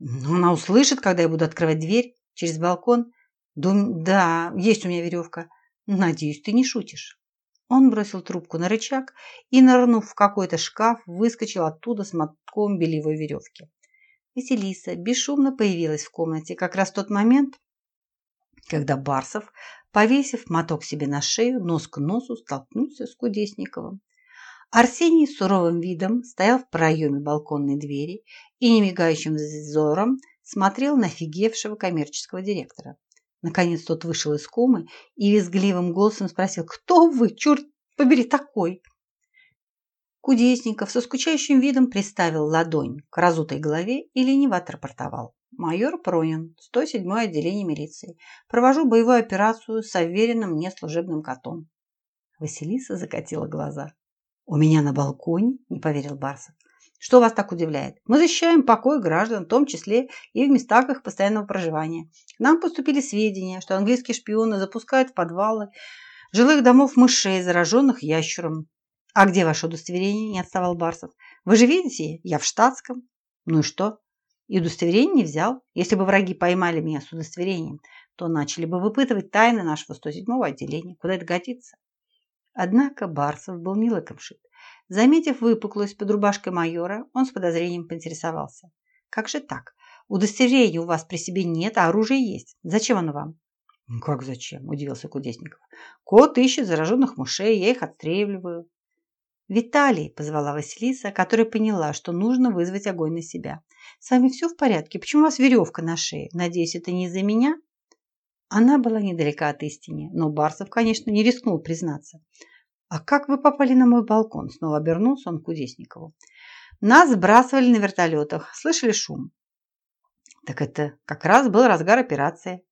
S1: Ну, она услышит, когда я буду открывать дверь через балкон. Дум... Да, есть у меня веревка. Надеюсь, ты не шутишь. Он бросил трубку на рычаг и, нырнув в какой-то шкаф, выскочил оттуда с мотком белевой веревки. Василиса бесшумно появилась в комнате как раз в тот момент, когда Барсов, повесив моток себе на шею, нос к носу столкнулся с Кудесниковым. Арсений с суровым видом стоял в проеме балконной двери и немигающим взором смотрел на офигевшего коммерческого директора. Наконец тот вышел из комы и визгливым голосом спросил «Кто вы, черт побери, такой?» Кудесников со скучающим видом приставил ладонь к разутой голове и лениво отрапортовал. «Майор Пронин, 107-е отделение милиции. Провожу боевую операцию с уверенным мне служебным котом». Василиса закатила глаза. «У меня на балконе?» – не поверил Барсов. «Что вас так удивляет? Мы защищаем покой граждан, в том числе и в местах их постоянного проживания. К нам поступили сведения, что английские шпионы запускают в подвалы жилых домов мышей, зараженных ящером. А где ваше удостоверение?» – не отставал Барсов. «Вы же видите, я в штатском». «Ну и что?» И удостоверение не взял. Если бы враги поймали меня с удостоверением, то начали бы выпытывать тайны нашего 107-го отделения. Куда это годится? Однако Барсов был не. Заметив выпуклость под рубашкой майора, он с подозрением поинтересовался. «Как же так? Удостоверения у вас при себе нет, а оружие есть. Зачем оно вам?» «Ну как зачем?» – удивился Кудесников. «Кот ищет зараженных мышей, я их отстреливаю». «Виталий!» – позвала Василиса, которая поняла, что нужно вызвать огонь на себя. «С вами все в порядке? Почему у вас веревка на шее? Надеюсь, это не из-за меня?» Она была недалека от истины, но Барсов, конечно, не рискнул признаться. «А как вы попали на мой балкон?» Снова обернулся он к Кудесникову. «Нас сбрасывали на вертолетах. Слышали шум?» «Так это как раз был разгар операции».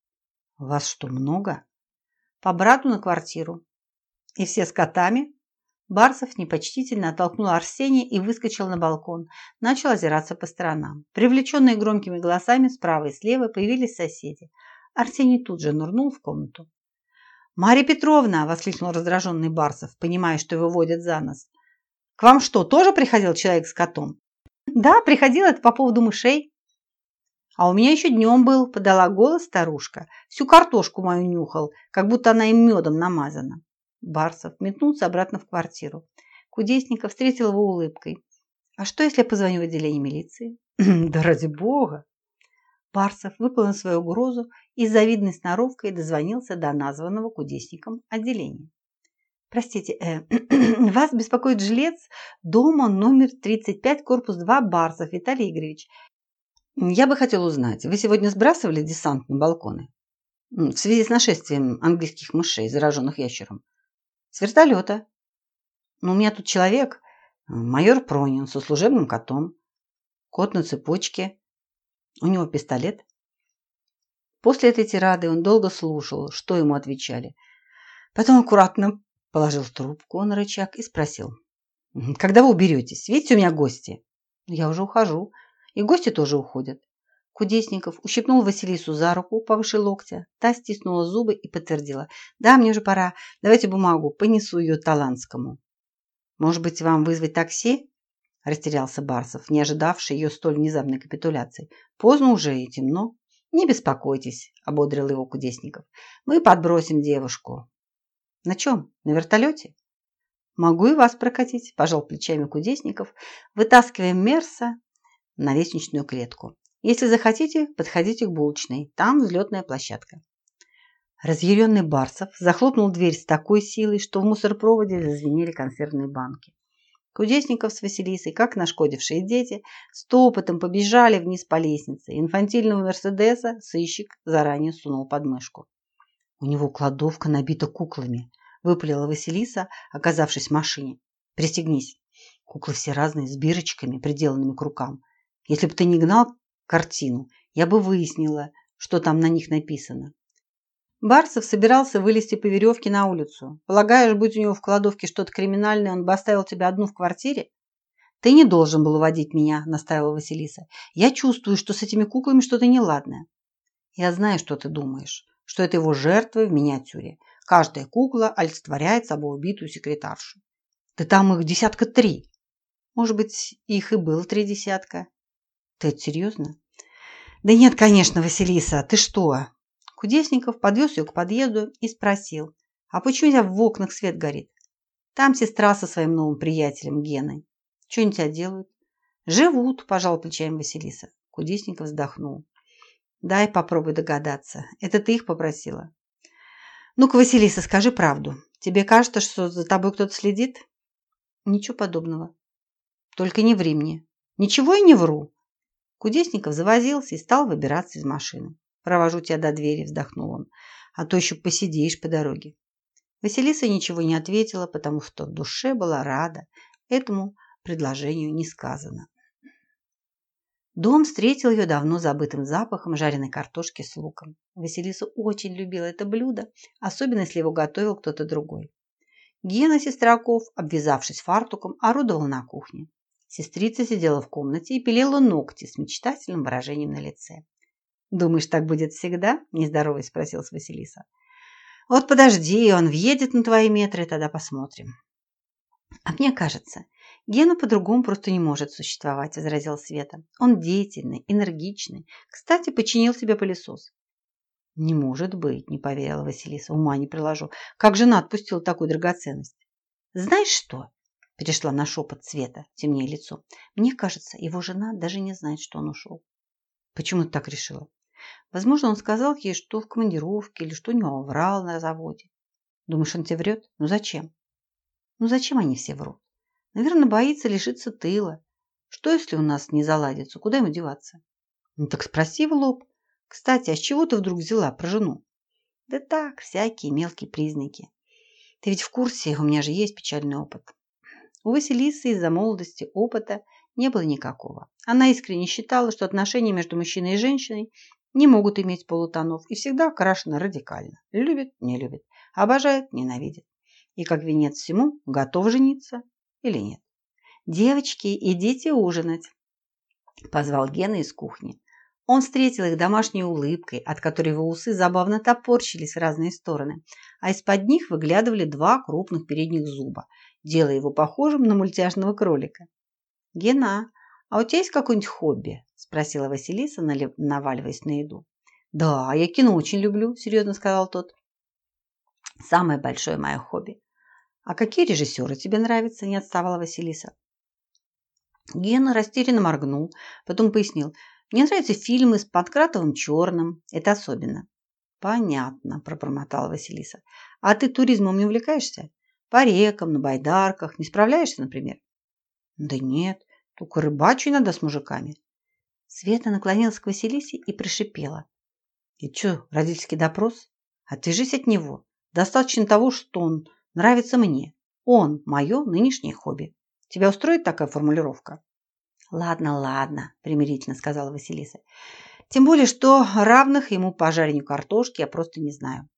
S1: «Вас что, много?» «По брату на квартиру». «И все с котами?» Барсов непочтительно оттолкнул Арсения и выскочил на балкон. Начал озираться по сторонам. Привлеченные громкими голосами справа и слева появились соседи. Арсений тут же нырнул в комнату. «Марья Петровна!» – воскликнул раздраженный Барсов, понимая, что его водят за нос. «К вам что, тоже приходил человек с котом?» «Да, приходил это по поводу мышей». «А у меня еще днем был», – подала голос старушка. «Всю картошку мою нюхал, как будто она им медом намазана». Барсов метнулся обратно в квартиру. Кудесников встретил его улыбкой. «А что, если я позвоню в отделение милиции?» «Да ради бога!» Барсов выполнил свою угрозу и с завидной сноровкой дозвонился до названного кудесником отделения. Простите, э, *clears throat* вас беспокоит жилец дома номер 35, корпус 2, Барсов Виталий Игоревич. Я бы хотел узнать, вы сегодня сбрасывали десант на балконы? В связи с нашествием английских мышей, зараженных ящером. С вертолета. Ну, у меня тут человек, майор Пронин, со служебным котом. Кот на цепочке. У него пистолет. После этой тирады он долго слушал, что ему отвечали. Потом аккуратно положил трубку на рычаг и спросил. «Когда вы уберетесь? Видите, у меня гости?» «Я уже ухожу. И гости тоже уходят». Кудесников ущипнул Василису за руку повыше локтя. Та стиснула зубы и подтвердила. «Да, мне уже пора. Давайте бумагу. Понесу ее Таланскому». «Может быть, вам вызвать такси?» Растерялся Барсов, не ожидавший ее столь внезапной капитуляции. «Поздно уже и темно». «Не беспокойтесь», – ободрил его Кудесников. «Мы подбросим девушку». «На чем? На вертолете?» «Могу и вас прокатить», – пожал плечами Кудесников, вытаскивая Мерса на лестничную клетку. «Если захотите, подходите к булочной. Там взлетная площадка». Разъяренный Барсов захлопнул дверь с такой силой, что в мусорпроводе зазвенели консервные банки. Кудесников с Василисой, как нашкодившие дети, с топотом побежали вниз по лестнице. Инфантильного Мерседеса сыщик заранее сунул под мышку. «У него кладовка набита куклами», – выпалила Василиса, оказавшись в машине. «Пристегнись. Куклы все разные, с бирочками, приделанными к рукам. Если бы ты не гнал картину, я бы выяснила, что там на них написано. Барсов собирался вылезти по веревке на улицу. Полагаешь, будь у него в кладовке что-то криминальное, он бы оставил тебя одну в квартире? Ты не должен был уводить меня, настаивала Василиса. Я чувствую, что с этими куклами что-то неладное. Я знаю, что ты думаешь, что это его жертвы в миниатюре. Каждая кукла олицетворяет собой убитую секретаршу. Да там их десятка три. Может быть, их и было три десятка. Ты это серьезно? Да нет, конечно, Василиса, ты что? Кудесников подвез ее к подъезду и спросил, а почему у тебя в окнах свет горит? Там сестра со своим новым приятелем Геной. Что они тебя делают? Живут, пожал плечами Василиса. Кудесников вздохнул. Дай попробуй догадаться. Это ты их попросила? Ну-ка, Василиса, скажи правду. Тебе кажется, что за тобой кто-то следит? Ничего подобного. Только не ври мне. Ничего и не вру. Кудесников завозился и стал выбираться из машины. «Провожу тебя до двери», – вздохнул он. «А то еще посидишь по дороге». Василиса ничего не ответила, потому что в душе была рада этому предложению не сказано. Дом встретил ее давно забытым запахом жареной картошки с луком. Василиса очень любила это блюдо, особенно если его готовил кто-то другой. Гена Сестраков, обвязавшись фартуком, орудовал на кухне. Сестрица сидела в комнате и пилила ногти с мечтательным выражением на лице. «Думаешь, так будет всегда?» – нездоровый спросил Василиса. «Вот подожди, он въедет на твои метры, тогда посмотрим». «А мне кажется, Гена по-другому просто не может существовать», – возразил Света. «Он деятельный, энергичный. Кстати, починил себе пылесос». «Не может быть», – не поверила Василиса. «Ума не приложу. Как жена отпустила такую драгоценность?» «Знаешь что?» – перешла на шепот Света, темнее лицо. «Мне кажется, его жена даже не знает, что он ушел». «Почему так решила?» Возможно, он сказал ей, что в командировке или что у него врал на заводе. Думаешь, он тебе врет? Ну зачем? Ну зачем они все врут? Наверное, боится лишиться тыла. Что, если у нас не заладится? Куда ему деваться? Ну так спроси в лоб. Кстати, а с чего ты вдруг взяла про жену? Да так, всякие мелкие признаки. Ты ведь в курсе, у меня же есть печальный опыт. У Василисы из-за молодости опыта не было никакого. Она искренне считала, что отношения между мужчиной и женщиной не могут иметь полутонов и всегда окрашены радикально. Любит, не любит, обожает, ненавидит. И как венец всему, готов жениться или нет. «Девочки, идите ужинать!» Позвал Гена из кухни. Он встретил их домашней улыбкой, от которой его усы забавно топорщились в разные стороны, а из-под них выглядывали два крупных передних зуба, делая его похожим на мультяшного кролика. «Гена, а у тебя есть какое-нибудь хобби?» – спросила Василиса, наваливаясь на еду. «Да, я кино очень люблю», – серьезно сказал тот. «Самое большое мое хобби». «А какие режиссеры тебе нравятся?» – не отставала Василиса. Гена растерянно моргнул, потом пояснил. «Мне нравятся фильмы с Панкратовым Черным. Это особенно». «Понятно», – пробормотала Василиса. «А ты туризмом не увлекаешься? По рекам, на байдарках. Не справляешься, например?» «Да нет. Только рыбачу иногда с мужиками. Света наклонилась к Василисе и прошипела. И что, родительский допрос? Отвяжись от него. Достаточно того, что он нравится мне. Он – мое нынешнее хобби. Тебя устроит такая формулировка? Ладно, ладно, примирительно сказала Василиса. Тем более, что равных ему по жарению картошки я просто не знаю.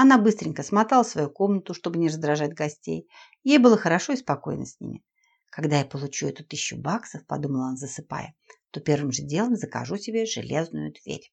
S1: Она быстренько смотала свою комнату, чтобы не раздражать гостей. Ей было хорошо и спокойно с ними. Когда я получу эту тысячу баксов, подумала она, засыпая, то первым же делом закажу себе железную дверь.